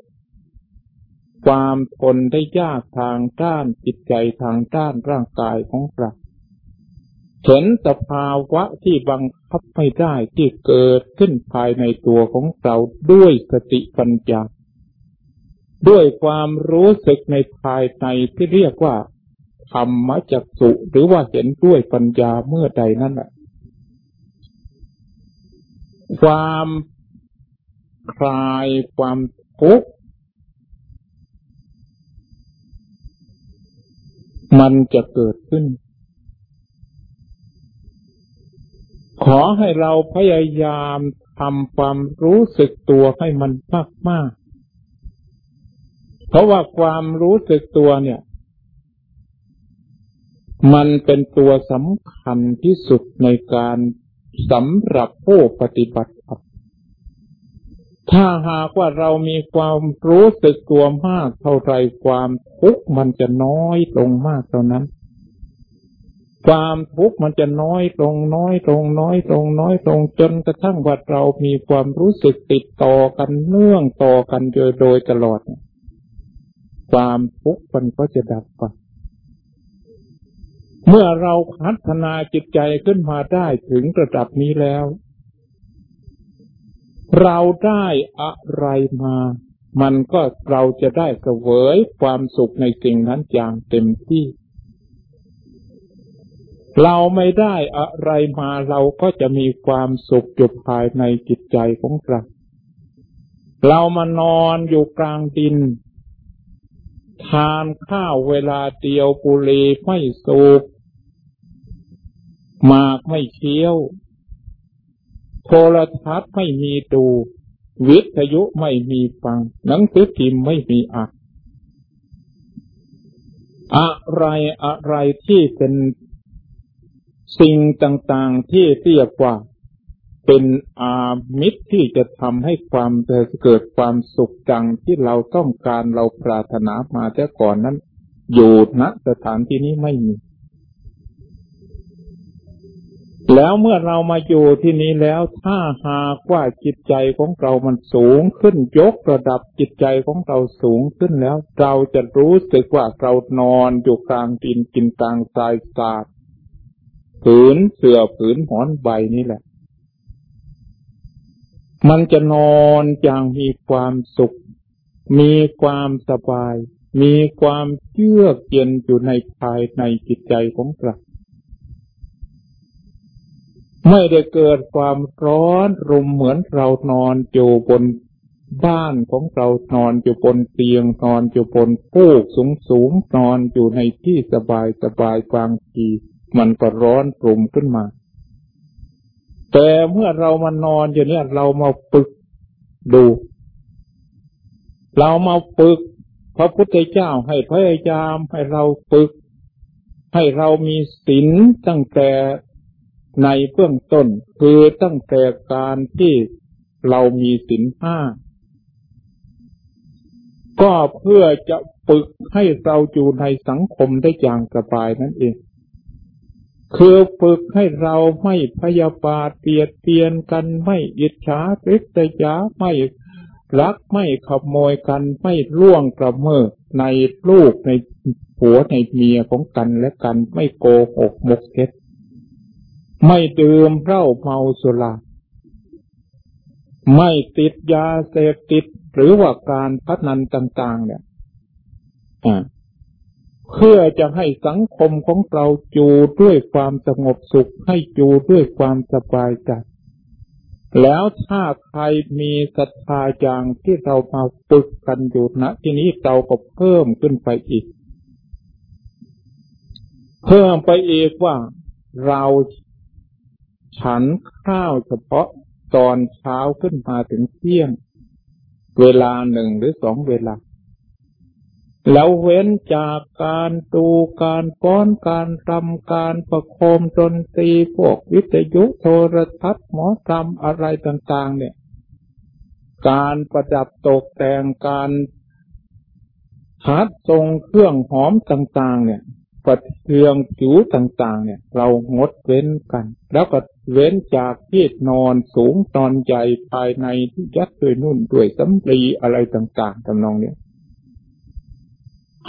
ความทนได้ยากทางด้านจิตใจทางด้านร่างกายของเรา เห็นสภาวะที่บังคับไม่ได้ที่เกิดขึ้นภายในตัวของเราด้วยสติปัญญา ด้วยความรู้สึกในภายในที่เรียกว่าธรรมจักสุหรือว่าเห็นด้วยปัญญาเมื่อใดนั่นแหละความคลายความทุกข์มันจะเกิดขึ้น ขอให้เราพยายามทำความรู้สึกตัวให้มันมากมาก เพราะว่าความรู้สึกตัวเนี่ย มันเป็นตัวสำคัญที่สุดในการสำหรับผู้ปฏิบัติธรรมถ้าหากว่าเรามีความรู้สึกตัวมากเท่าไรความทุกข์มันจะน้อยลงมากเท่านั้น ความทุกข์มันจะน้อยลงน้อยลงน้อยลงน้อยลงจนกระทั่งว่าเรามีความรู้สึกติดต่อกันเนื่องต่อกันโดยโดยตลอด ความทุกข์มันก็จะดับไปเมื่อเราพัฒนาจิตใจขึ้นมาได้ถึงระดับนี้แล้ว เราได้อะไรมา มันก็เราจะได้เสวยความสุขในสิ่งนั้นอย่างเต็มที่ เราไม่ได้อะไรมาเราก็จะมีความสุขอยู่ภายในจิตใจของเราเรามานอนอยู่กลางดิน ทานข้าวเวลาเดียวปุรีไม่สูบหมากไม่เคี้ยว โทรทัศน์ไม่มีดู วิทยุไม่มีฟัง หนังสือพิมพ์ไม่มีอ่านอะไรอะไรที่เป็น สิ่งต่างๆที่เรียกว่าเป็นอามิตรที่จะทำให้ความเกิดความสุขดังที่เราต้องการเราปรารถนามาแต่ก่อนนั้น อยู่ณสถานที่นี้ไม่มี แล้วเมื่อเรามาอยู่ที่นี้แล้วถ้าหากว่าจิตใจของเรามันสูงขึ้นยกระดับจิตใจของเราสูงขึ้นแล้ว เราจะรู้สึกว่าเรานอนอยู่กลางดินกินกลางทรายสาด ผืนเสื่อผืนหอนใบนี่แหละ มันจะนอนอย่างมีความสุข มีความสบาย มีความเชื่อเย็นอยู่ในภายในจิตใจของเราไม่ได้เกิดความร้อนรุมเหมือนเรานอนอยู่บนบ้านของเรานอนอยู่บนเตียงนอนอยู่บนฟูกสูงสูงนอนอยู่ในที่สบายสบายบางที มันก็ร้อนปรุมขึ้นมา แต่เมื่อเรามานอนอยู่เนี่ยเรามาฝึกดู เรามาฝึก พระพุทธเจ้าให้พยายามให้เราฝึก ให้เรามีศีลตั้งแต่ในเบื้องต้นคือตั้งแต่การที่เรามีศีลห้าก็เพื่อจะฝึกให้เราอยู่ในสังคมได้อย่างสบายนั่นเอง คือฝึกให้เราไม่พยาบาทเปียดเปียนกันไม่อิจฉาริษยาไม่รักไม่ขโมยกันไม่ล่วงกระเมิดในลูกในผัวในเมียของกันและกันไม่โกหกมกเท็จไม่ดื่มเหล้าเมาสุราไม่ติดยาเสพติดหรือว่าการพัฒนันต่าง ๆ เนี่ย อ่า เพื่อจะให้สังคมของเราอยู่ด้วยความสงบสุขให้อยู่ด้วยความสบายใจแล้วถ้าใครมีศรัทธาอย่างที่เรามาฝึกกันอยู่ณที่นี้เราก็เพิ่มขึ้นไปอีก เพิ่มไปอีกว่าเราฉันข้าวเฉพาะตอนเช้าขึ้นมาถึงเที่ยง เวลาหนึ่งหรือสองเวลา แล้วเว้นจากการดูการป้อนการทำการประโคมดนตรีพวกวิทยุโทรทัศน์หมอรำอะไรต่างๆ เนี่ย การประดับตกแต่งการฮัดทรงเครื่องหอมต่าง ๆ เนี่ยประเทืองผิวต่าง ๆ เนี่ย เรางดเว้นกัน แล้วก็เว้นจากที่นอนสูงตอนใหญ่ภายในที่ยัดด้วยนุ่นด้วยสำลีอะไรต่างๆทำนองเนี้ย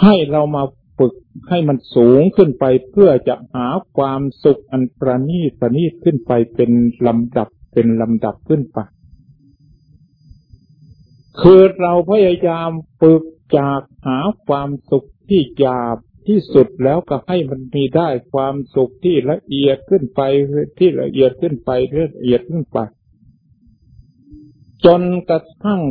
ให้เรามาฝึกให้มันสูงขึ้นไปเพื่อจะหาความสุขอันประณีตประณีตขึ้นไปเป็นลำดับเป็นลำดับขึ้นไป คือเราพยายามฝึกจากหาความสุขที่หยาบที่สุดแล้วก็ให้มันมีได้ความสุขที่ละเอียดขึ้นไปที่ละเอียดขึ้นไปละเอียดขึ้นไป จนกระทั่ง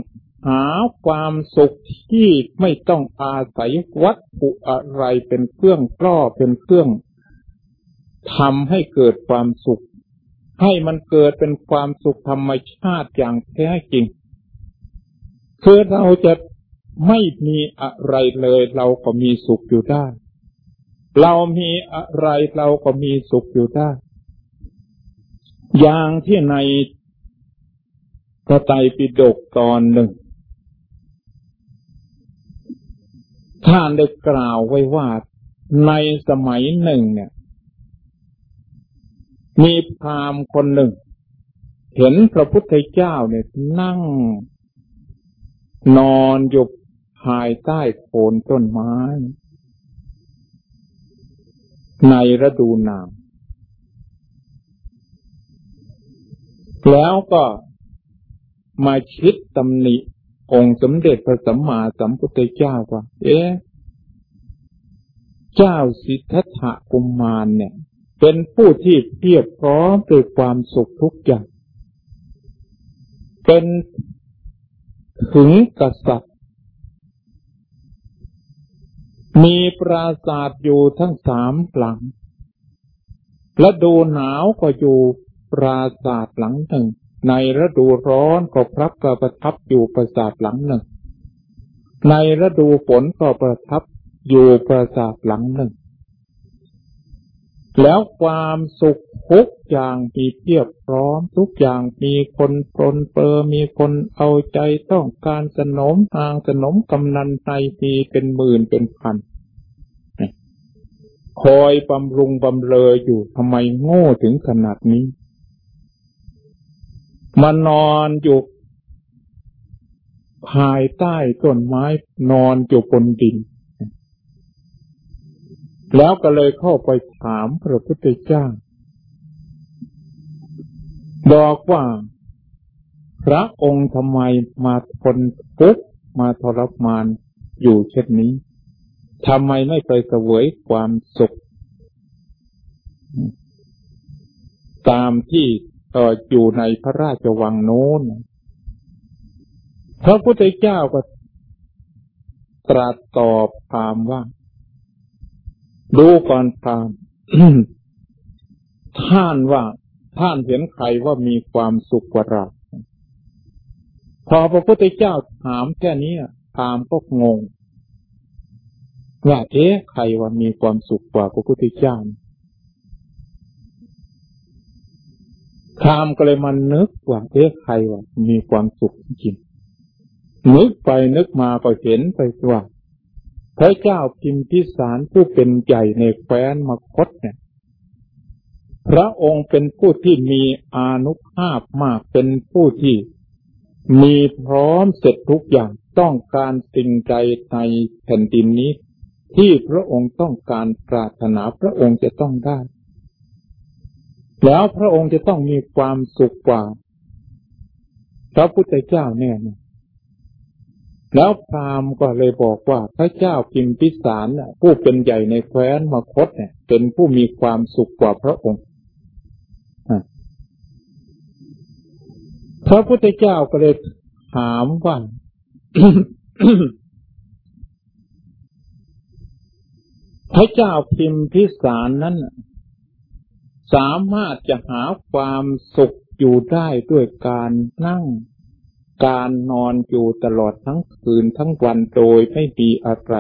หาความสุขที่ไม่ต้องอาศัยวัตถุอะไรเป็นเครื่องกล้อเป็นเครื่องทำให้เกิดความสุข ให้มันเกิดเป็นความสุขธรรมชาติอย่างแท้จริงคือเราจะไม่มีอะไรเลย เราก็มีสุขอยู่ได้ เรามีอะไรเราก็มีสุขอยู่ได้ อย่างที่ในพระไตรปิฎกตอนหนึ่ง ท่านได้กล่าวไว้ว่าในสมัยหนึ่งเนี่ย มีพราหมณ์คนหนึ่ง เห็นพระพุทธเจ้าเนี่ยนั่ง นอนอยู่ภายใต้โคนต้นไม้ ในฤดูหนาวแล้วก็มาคิดตำหนิ องค์สมเด็จพระสัมมาสัมพุทธเจ้าว่า เอ๊ะ เจ้าสิทธัตถกุมมารเนี่ย เป็นผู้ที่เพียบพร้อมด้วยความสุขทุกอย่าง เป็นถึงกษัตริย์ มีปราสาทอยู่ทั้งสามหลังและดูหนาวก็อยู่ปราสาทหลังหนึ่ง ในฤดูร้อนก็พรับก็ประทับอยู่ปราสาทหลังหนึ่ง ในฤดูฝนก็ประทับอยู่ปราสาทหลังหนึ่ง แล้วความสุขทุกอย่างมีเพียบพร้อม ทุกอย่างมีคนปรนเปอร์มีคนเอาใจต้องการสนมทางสนมกำนันในมีเป็นหมื่นเป็นพันคอยบำรุงบำเลออยู่ทำไมโง่ถึงขนาดนี้ มานอนอยู่ภายใต้ต้นไม้นอนอยู่บนดิน แล้วก็เลยเข้าไปถามพระพุทธเจ้า บอกว่าพระองค์ทำไมมาทนทุกข์มาทรมานอยู่เช่นนี้ทำไมไม่ไปเสวยความสุข ตามที่ อยู่ในพระราชวังโน้น พระพุทธเจ้าก็ตรัสตอบถามว่าดูก่อนพามท่านว่าท่านเห็นใครว่ามีความสุขกว่าเราพอพระพุทธเจ้าถามแค่นี้พามก็งงว่าเอ๊ะใครว่ามีความสุขกว่าพระพุทธเจ้า พามก็เลยมันนึกว่าเอ๊ะใครว่ามีความสุขจริงนึกไปนึกมาก็เห็นไปว่าพระเจ้าพิมพิสารผู้เป็นใหญ่ในแคว้นมคตเนี่ย พระองค์เป็นผู้ที่มีอานุภาพมากเป็นผู้ที่มีพร้อมเสร็จทุกอย่างต้องการสิ่งใดในแผ่นดินนี้ ที่พระองค์ต้องการปรารถนาพระองค์จะต้องได้ แล้วพระองค์จะต้องมีความสุขกว่าพระพุทธเจ้าแน่นอนแล้วพราหมณ์ก็เลยบอกว่าพระเจ้าพิมพิสารผู้เป็นใหญ่ในแคว้นมคตเนี่ย เป็นผู้มีความสุขกว่าพระองค์พระพุทธเจ้าก็เลยถามว่าพระเจ้าพิมพิสารนั้น สามารถจะหาความสุขอยู่ได้ด้วยการนั่ง การนอนอยู่ตลอดทั้งคืนทั้งวันโดยไม่มีอะไร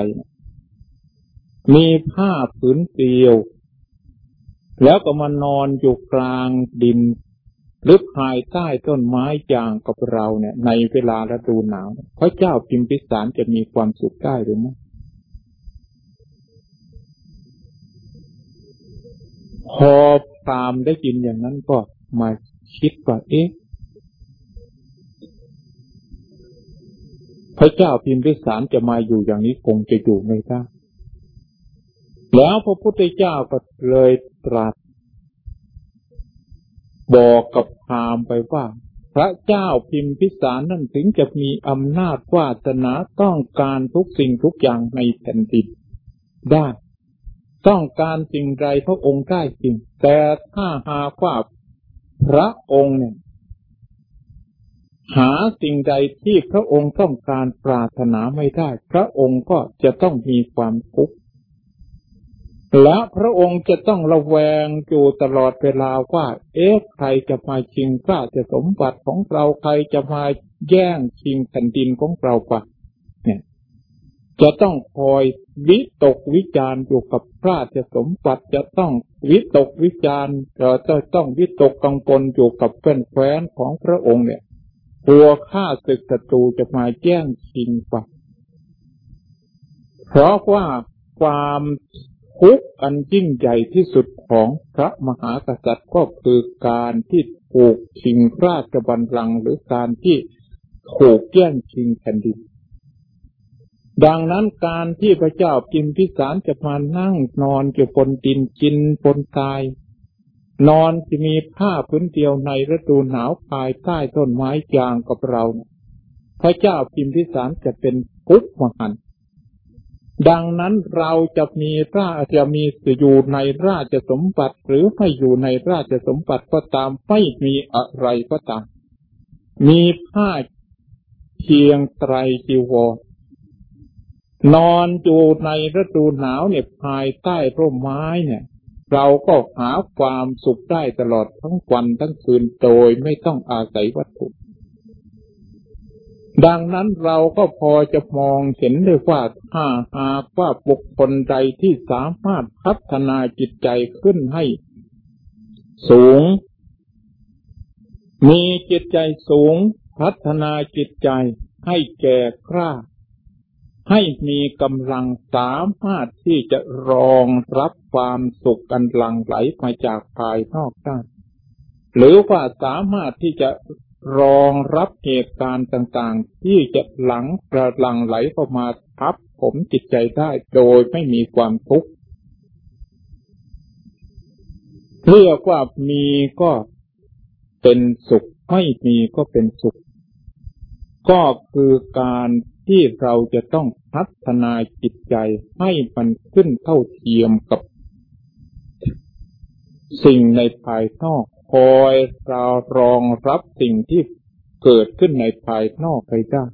มีผ้าผืนเดียว แล้วก็มานอนอยู่กลางดิน หรือภายใต้ต้นไม้อย่างกับเราเนี่ย ในเวลาฤดูหนาวพระเจ้าพิมพิสารจะมีความสุขได้หรือไม่พอพ รามได้ยินอย่างนั้นก็มาคิดว่าเอ๊ะพระเจ้าพิมพิสารจะมาอยู่อย่างนี้คงจะอยู่ไม่ได้แล้วพระพุทธเจ้าก็เลยตรัส บอกกับพามไปว่า พระเจ้าพิมพิสารนั่นถึงจะมีอำนาจวาสนาต้องการทุกสิ่งทุกอย่างในแผ่นดินได้ ต้องการสิ่งใดพระองค์ได้จริง แต่ถ้าหากว่าพระองค์เนี่ย หาสิ่งใดที่พระองค์ต้องการปรารถนาไม่ได้ พระองค์ก็จะต้องมีความทุกข์และพระองค์จะต้องระแวงอยู่ตลอดเวลาว่า เอ๊ะใครจะมาชิงพราชสมบัติของเราใครจะมาแย่งชิงแผ่นดินของเราปะ จะต้องคอยวิตกวิจารอยู่กับราชสมบัติจะต้องวิตกวิจารจะต้องวิตกกังวลอยู่กับแฟนๆของพระองค์เนี่ยกลัวข้าศึกศัตรูจะมาแย่งชิงไปเพราะว่าความทุกข์อันยิ่งใหญ่ที่สุดของพระมหากษัตริย์ก็คือการที่ถูกชิงราชบัลลังก์หรือการที่ถูกแย่งชิงแผ่นดิน ดังนั้นการที่พระเจ้ากิมพิสารจะมานั่งนอนอยู่บนดินกินบนกาย นอนที่มีผ้าพื้นเดียวในฤดูหนาวภายใต้ต้นไม้ยางกับเรา พระเจ้าพิมพิสารจะเป็นกุ๊กมหันดังนั้นเราจะมีราจะมีอยู่ในราชสมบัติ หรือไม่อยู่ในราชสมบัติก็ตามไม่มีอะไรก็ตาม มีผ้าเพียงไตรจีวร นอนอยู่ในฤดูหนาวเนี่ยภายใต้ร่มไม้เนี่ย เราก็หาความสุขได้ตลอดทั้งวันทั้งคืนโดยไม่ต้องอาศัยวัตถุ ดังนั้นเราก็พอจะมองเห็นได้ว่าถ้าหากว่าบุคคลใดที่สามารถพัฒนาจิตใจขึ้นให้ สูง มีจิตใจสูง พัฒนาจิตใจให้แก่กล้า ให้มีกำลังสามารถที่จะรองรับความสุขกันหลังไหลมาจากภายนอกได้ หรือว่าสามารถที่จะรองรับเหตุการณ์ต่างๆ ที่จะหลังกระลังไหลเข้ามาทับผมจิตใจได้โดยไม่มีความทุกข์เรียกว่ามีก็เป็นสุขไม่มีก็เป็นสุข ก็คือการที่เราจะต้อง พัฒนาจิตใจให้มันขึ้นเท่าเทียมกับ สิ่งในภายนอกคอยรารองรับสิ่งที่เกิดขึ้นในภายนอกไปได้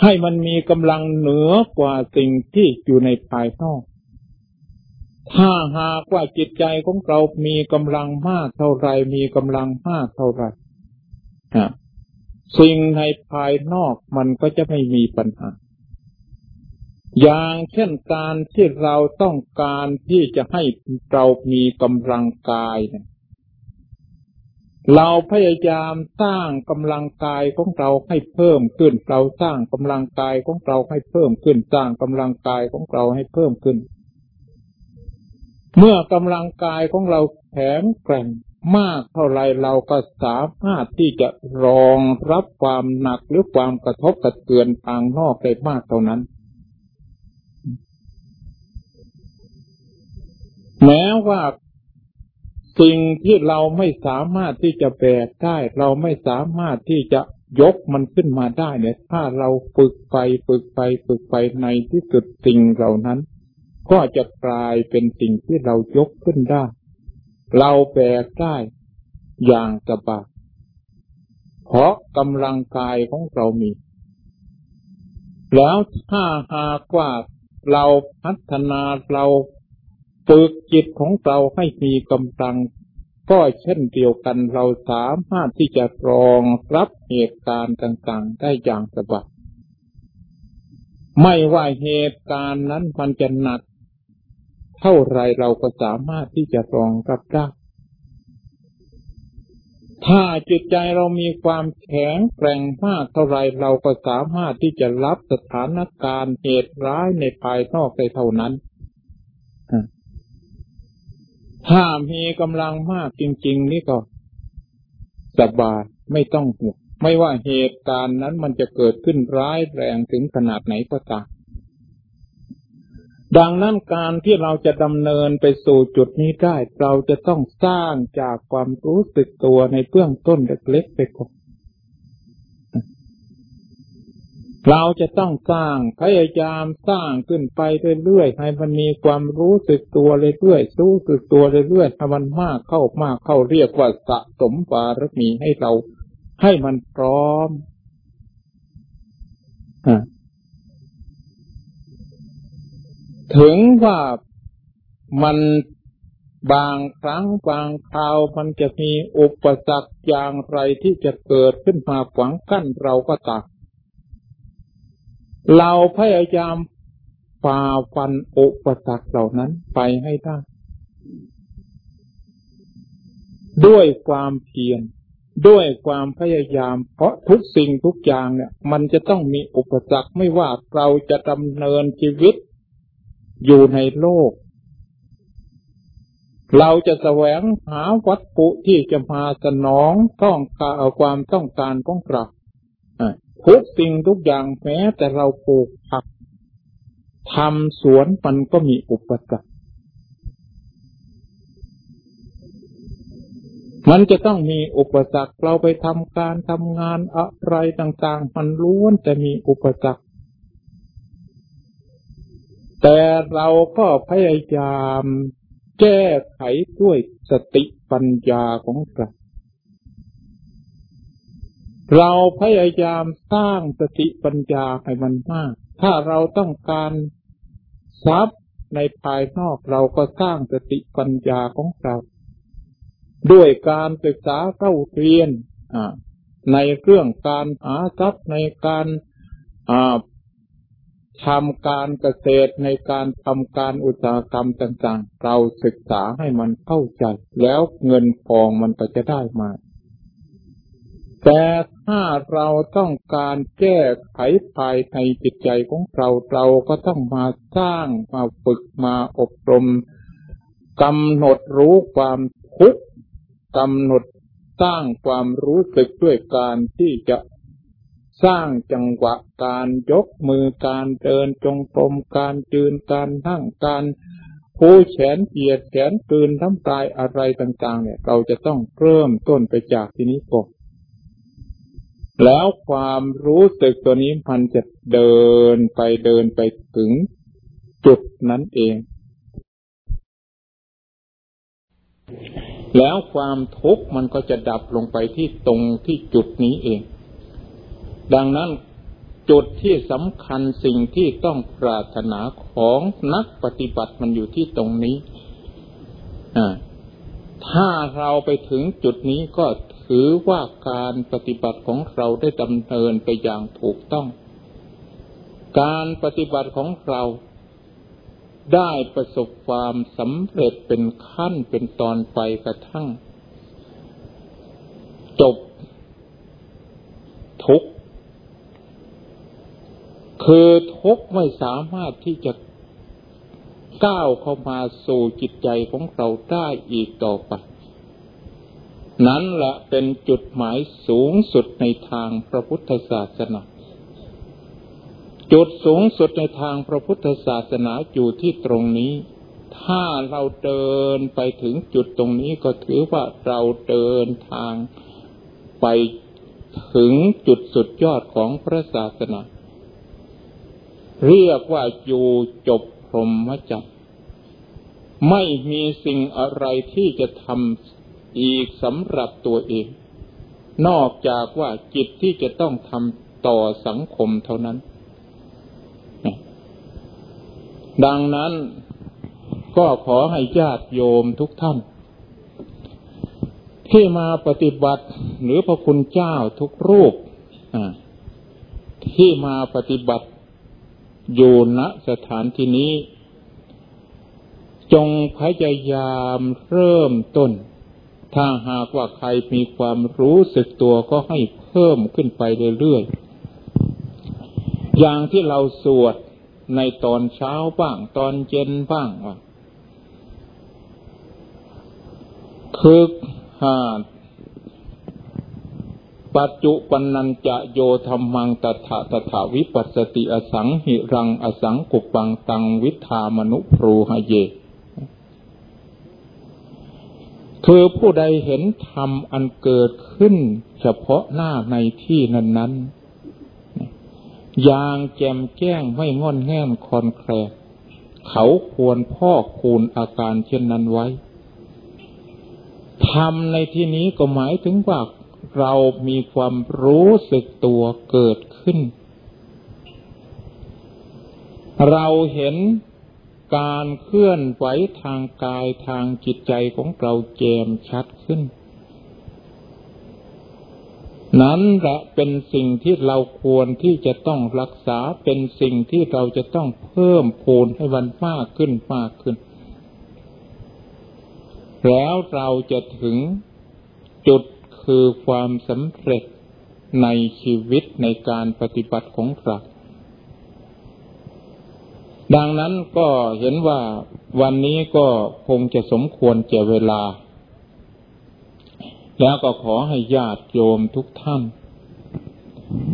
ให้มันมีกำลังเหนือกว่าสิ่งที่อยู่ในภายนอก ถ้าหากว่าจิตใจของเรามีกำลังมากเท่าไรมีกำลังมากเท่าไร สิ่งในภายนอกมันก็จะไม่มีปัญหา อย่างเช่นการที่เราต้องการที่จะให้เรามีกำลังกายเนี่ยเราพยายามสร้างกำลังกายของเราให้เพิ่มขึ้น เราสร้างกำลังกายของเราให้เพิ่มขึ้น สร้างกำลังกายของเราให้เพิ่มขึ้น เมื่อกำลังกายของเราแข็งแกร่ง มากเท่าไรเราก็สามารถที่จะรองรับความหนักหรือความกระทบกระเทือนทางนอกได้มากเท่านั้น แม้ว่าสิ่งที่เราไม่สามารถที่จะแบกได้ เราไม่สามารถที่จะยกมันขึ้นมาได้เนี่ย ถ้าเราฝึกไปฝึกไปฝึกไปในที่สุดสิ่งเหล่านั้น ก็จะกลายเป็นสิ่งที่เรายกขึ้นได้ เราแบกได้อย่างสบายเพราะกำลังกายของเรามี แล้วถ้าหากว่าเราพัฒนาเราฝึกจิตของเราให้มีกำลัง ก็เช่นเดียวกันเราสามารถที่จะรองรับเหตุการณ์ต่างๆ ได้อย่างสบายไม่ว่าเหตุการณ์นั้นมันจะหนัก เท่าไรเราก็สามารถที่จะรองรับได้ถ้าจิตใจเรามีความแข็งแกร่งมากเท่าไรเราก็สามารถที่จะรับสถานการณ์เหตุร้ายในภายนอกได้เท่านั้น ถ้ามีกำลังมากจริง ๆ นี่ก็สบายไม่ต้องห่วงไม่ว่าเหตุการณ์นั้นมันจะเกิดขึ้นร้ายแรงถึงขนาดไหนก็ตาม ดังนั้นการที่เราจะดำเนินไปสู่จุดนี้ได้ เราจะต้องสร้างจากความรู้สึกตัวในเบื้องต้นเล็กๆไปก่อนเราจะต้องสร้างพยายามสร้างขึ้นไปเรื่อยๆให้มันมีความรู้สึกตัวเรื่อยๆรู้สึกตัวเรื่อยๆให้มันมากเข้ามากเข้าเรียกว่าสะสมบารมีให้เรา ให้มันพร้อม ถึงว่ามันบางครั้งบางคราวมันจะมีอุปสรรคอย่างไรที่จะเกิดขึ้นมาขวางกั้นเราก็ตามเราพยายามฝ่าฟันอุปสรรคเหล่านั้นไปให้ได้ ด้วยความเพียรด้วยความพยายาม เพราะทุกสิ่งทุกอย่างเนี่ย มันจะต้องมีอุปสรรคไม่ว่าเราจะดำเนินชีวิต อยู่ในโลก เราจะแสวงหาวัตถุที่จะมาสนองต้องการความต้องการของเราทุกสิ่งทุกอย่างแม้แต่เราปลูกผักทำสวนมันก็มีอุปสรรคมันจะต้องมีอุปสรรค เราไปทำการทำงานอะไรต่าง ๆ มันล้วนจะมีอุปสรรค แต่เราก็พยายามแก้ไขด้วยสติปัญญาของเราเราพยายามสร้างสติปัญญาให้มันมาก ถ้าเราต้องการทรัพย์ในภายนอกเราก็สร้างสติปัญญาของเรา ด้วยการศึกษาเข้าเรียนในเรื่องการหาทรัพย์ในการ ทำการเกษตรในการทำการอุตสาหกรรมต่างๆ เราศึกษาให้มันเข้าใจ แล้วเงินทองมันก็จะได้มา แต่ถ้าเราต้องการแก้ไขภายในจิตใจของเราเราก็ต้องมาสร้างมาฝึกมาอบรมกำหนดรู้ความทุกข์กำหนดสร้างความรู้สึกด้วยการที่จะ สร้างจังหวะการยกมือการเดินจงกรมการยืนการนั่งการผู้แขนเปียดแขนตืนทำกายอะไรต่าง ๆ เนี่ย เราจะต้องเริ่มต้นไปจากที่นี้ก่อนแล้วความรู้สึกตัวนี้มันจะเดินไปเดินไปถึงจุดนั้นเอง แล้วความทุกข์มันก็จะดับลงไปที่ตรงที่จุดนี้เอง ดังนั้นจุดที่สำคัญสิ่งที่ต้องปรารถนาของนักปฏิบัติมันอยู่ที่ตรงนี้ ถ้าเราไปถึงจุดนี้ก็ถือว่าการปฏิบัติของเราได้ดำเนินไปอย่างถูกต้อง การปฏิบัติของเราได้ประสบความสำเร็จเป็นขั้นเป็นตอนไปกระทั่ง จบทุก คือทุกไม่สามารถที่จะก้าวเข้ามาสู่จิตใจของเราได้อีกต่อไป นั้นแหละเป็นจุดหมายสูงสุดในทางพระพุทธศาสนา จุดสูงสุดในทางพระพุทธศาสนาอยู่ที่ตรงนี้ ถ้าเราเดินไปถึงจุดตรงนี้ก็ถือว่าเราเดินทางไปถึงจุดสุดยอดของพระศาสนา เรียกว่าอยู่จบพรหมจรรย์ไม่มีสิ่งอะไรที่จะทำอีกสำหรับตัวเอง นอกจากว่าจิตที่จะต้องทำต่อสังคมเท่านั้น ดังนั้นก็ขอให้ญาติโยมทุกท่าน ที่มาปฏิบัติหรือพระคุณเจ้าทุกรูปที่มาปฏิบัติ อยู่ณสถานที่นี้ จงพยายามเริ่มต้น ถ้าหากว่าใครมีความรู้สึกตัวก็ให้เพิ่มขึ้นไปเรื่อยๆ อย่างที่เราสวดในตอนเช้าบ้าง ตอนเย็นบ้างว่าคือหา ปัจจุปันนันจะโยธรรมังตถาตถาวิปัสสติอสังหิรังอสังกุปังตังวิธามนุพรูหเย คือผู้ใดเห็นธรรมอันเกิดขึ้น เฉพาะหน้าในที่นั้นๆอย่างแจมแจ้งไม่งอนแง่นคอนแคลเขาควรพ่อคูณอาการเช่นนั้นไว้ธรรมในที่นี้ก็หมายถึงว่า เรามีความรู้สึกตัวเกิดขึ้น เราเห็นการเคลื่อนไหวทางกายทางจิตใจของเราแจ่มชัดขึ้น นั้นแหละเป็นสิ่งที่เราควรที่จะต้องรักษาเป็นสิ่งที่เราจะต้องเพิ่มพูนให้มันมากขึ้นมากขึ้น แล้วเราจะถึงจุด คือความสำเร็จในชีวิตในการปฏิบัติของเราดังนั้นก็เห็นว่าวันนี้ก็คงจะสมควรแก่เวลา แล้วก็ขอให้ญาติโยมทุกท่าน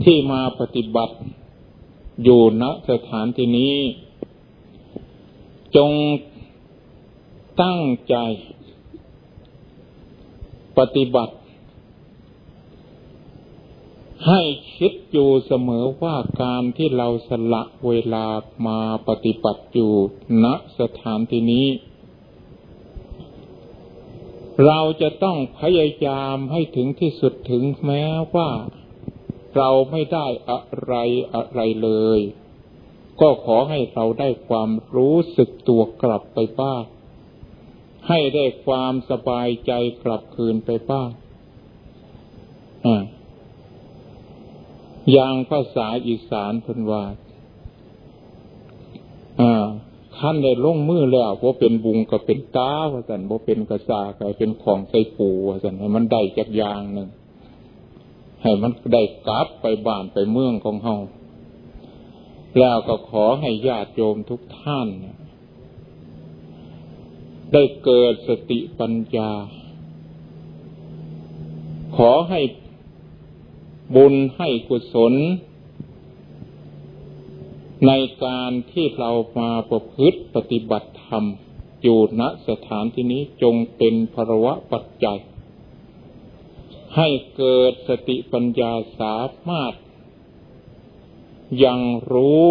ที่มาปฏิบัติอยู่ณสถานที่นี้ จงตั้งใจ ปฏิบัติ ให้คิดอยู่เสมอว่าการที่เราสละเวลามาปฏิบัติอยู่ณสถานที่นี้ เราจะต้องพยายามให้ถึงที่สุดถึงแม้ว่า เราไม่ได้อะไรอะไรเลย ก็ขอให้เราได้ความรู้สึกตัวกลับไปบ้างให้ได้ความสบายใจกลับคืนไปบ้างอ่า อย่างภาษาอีสานพันว่าอ่าขั้นได้ลงมือแล้วว่าเป็นบุงก็เป็นตาว่าสันว่าเป็นกระซาก็เป็นของใส่ปูว่าสันให้มันได้จากอย่างหนึ่งให้มันได้กลับไปบ้านไปเมืองของเฮาแล้วก็ขอให้ญาติโยมทุกท่าน ได้เกิดสติปัญญา ขอให้ บุญให้กุศล ในการที่เรามาประพฤติปฏิบัติธรรม อยู่ณสถานที่นี้จงเป็นภาวะปัจจัย ให้เกิดสติปัญญาสามารถ ยังรู้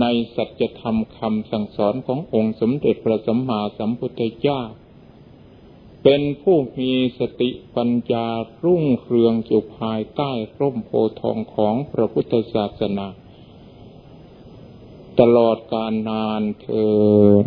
ในสัจธรรมคำสั่งสอนขององค์สมเด็จพระสัมมาสัมพุทธเจ้า เป็นผู้มีสติปัญญารุ่งเรืองอยู่ภายใต้ร่มโพทองของพระพุทธศาสนา ตลอดกาลนานเทิน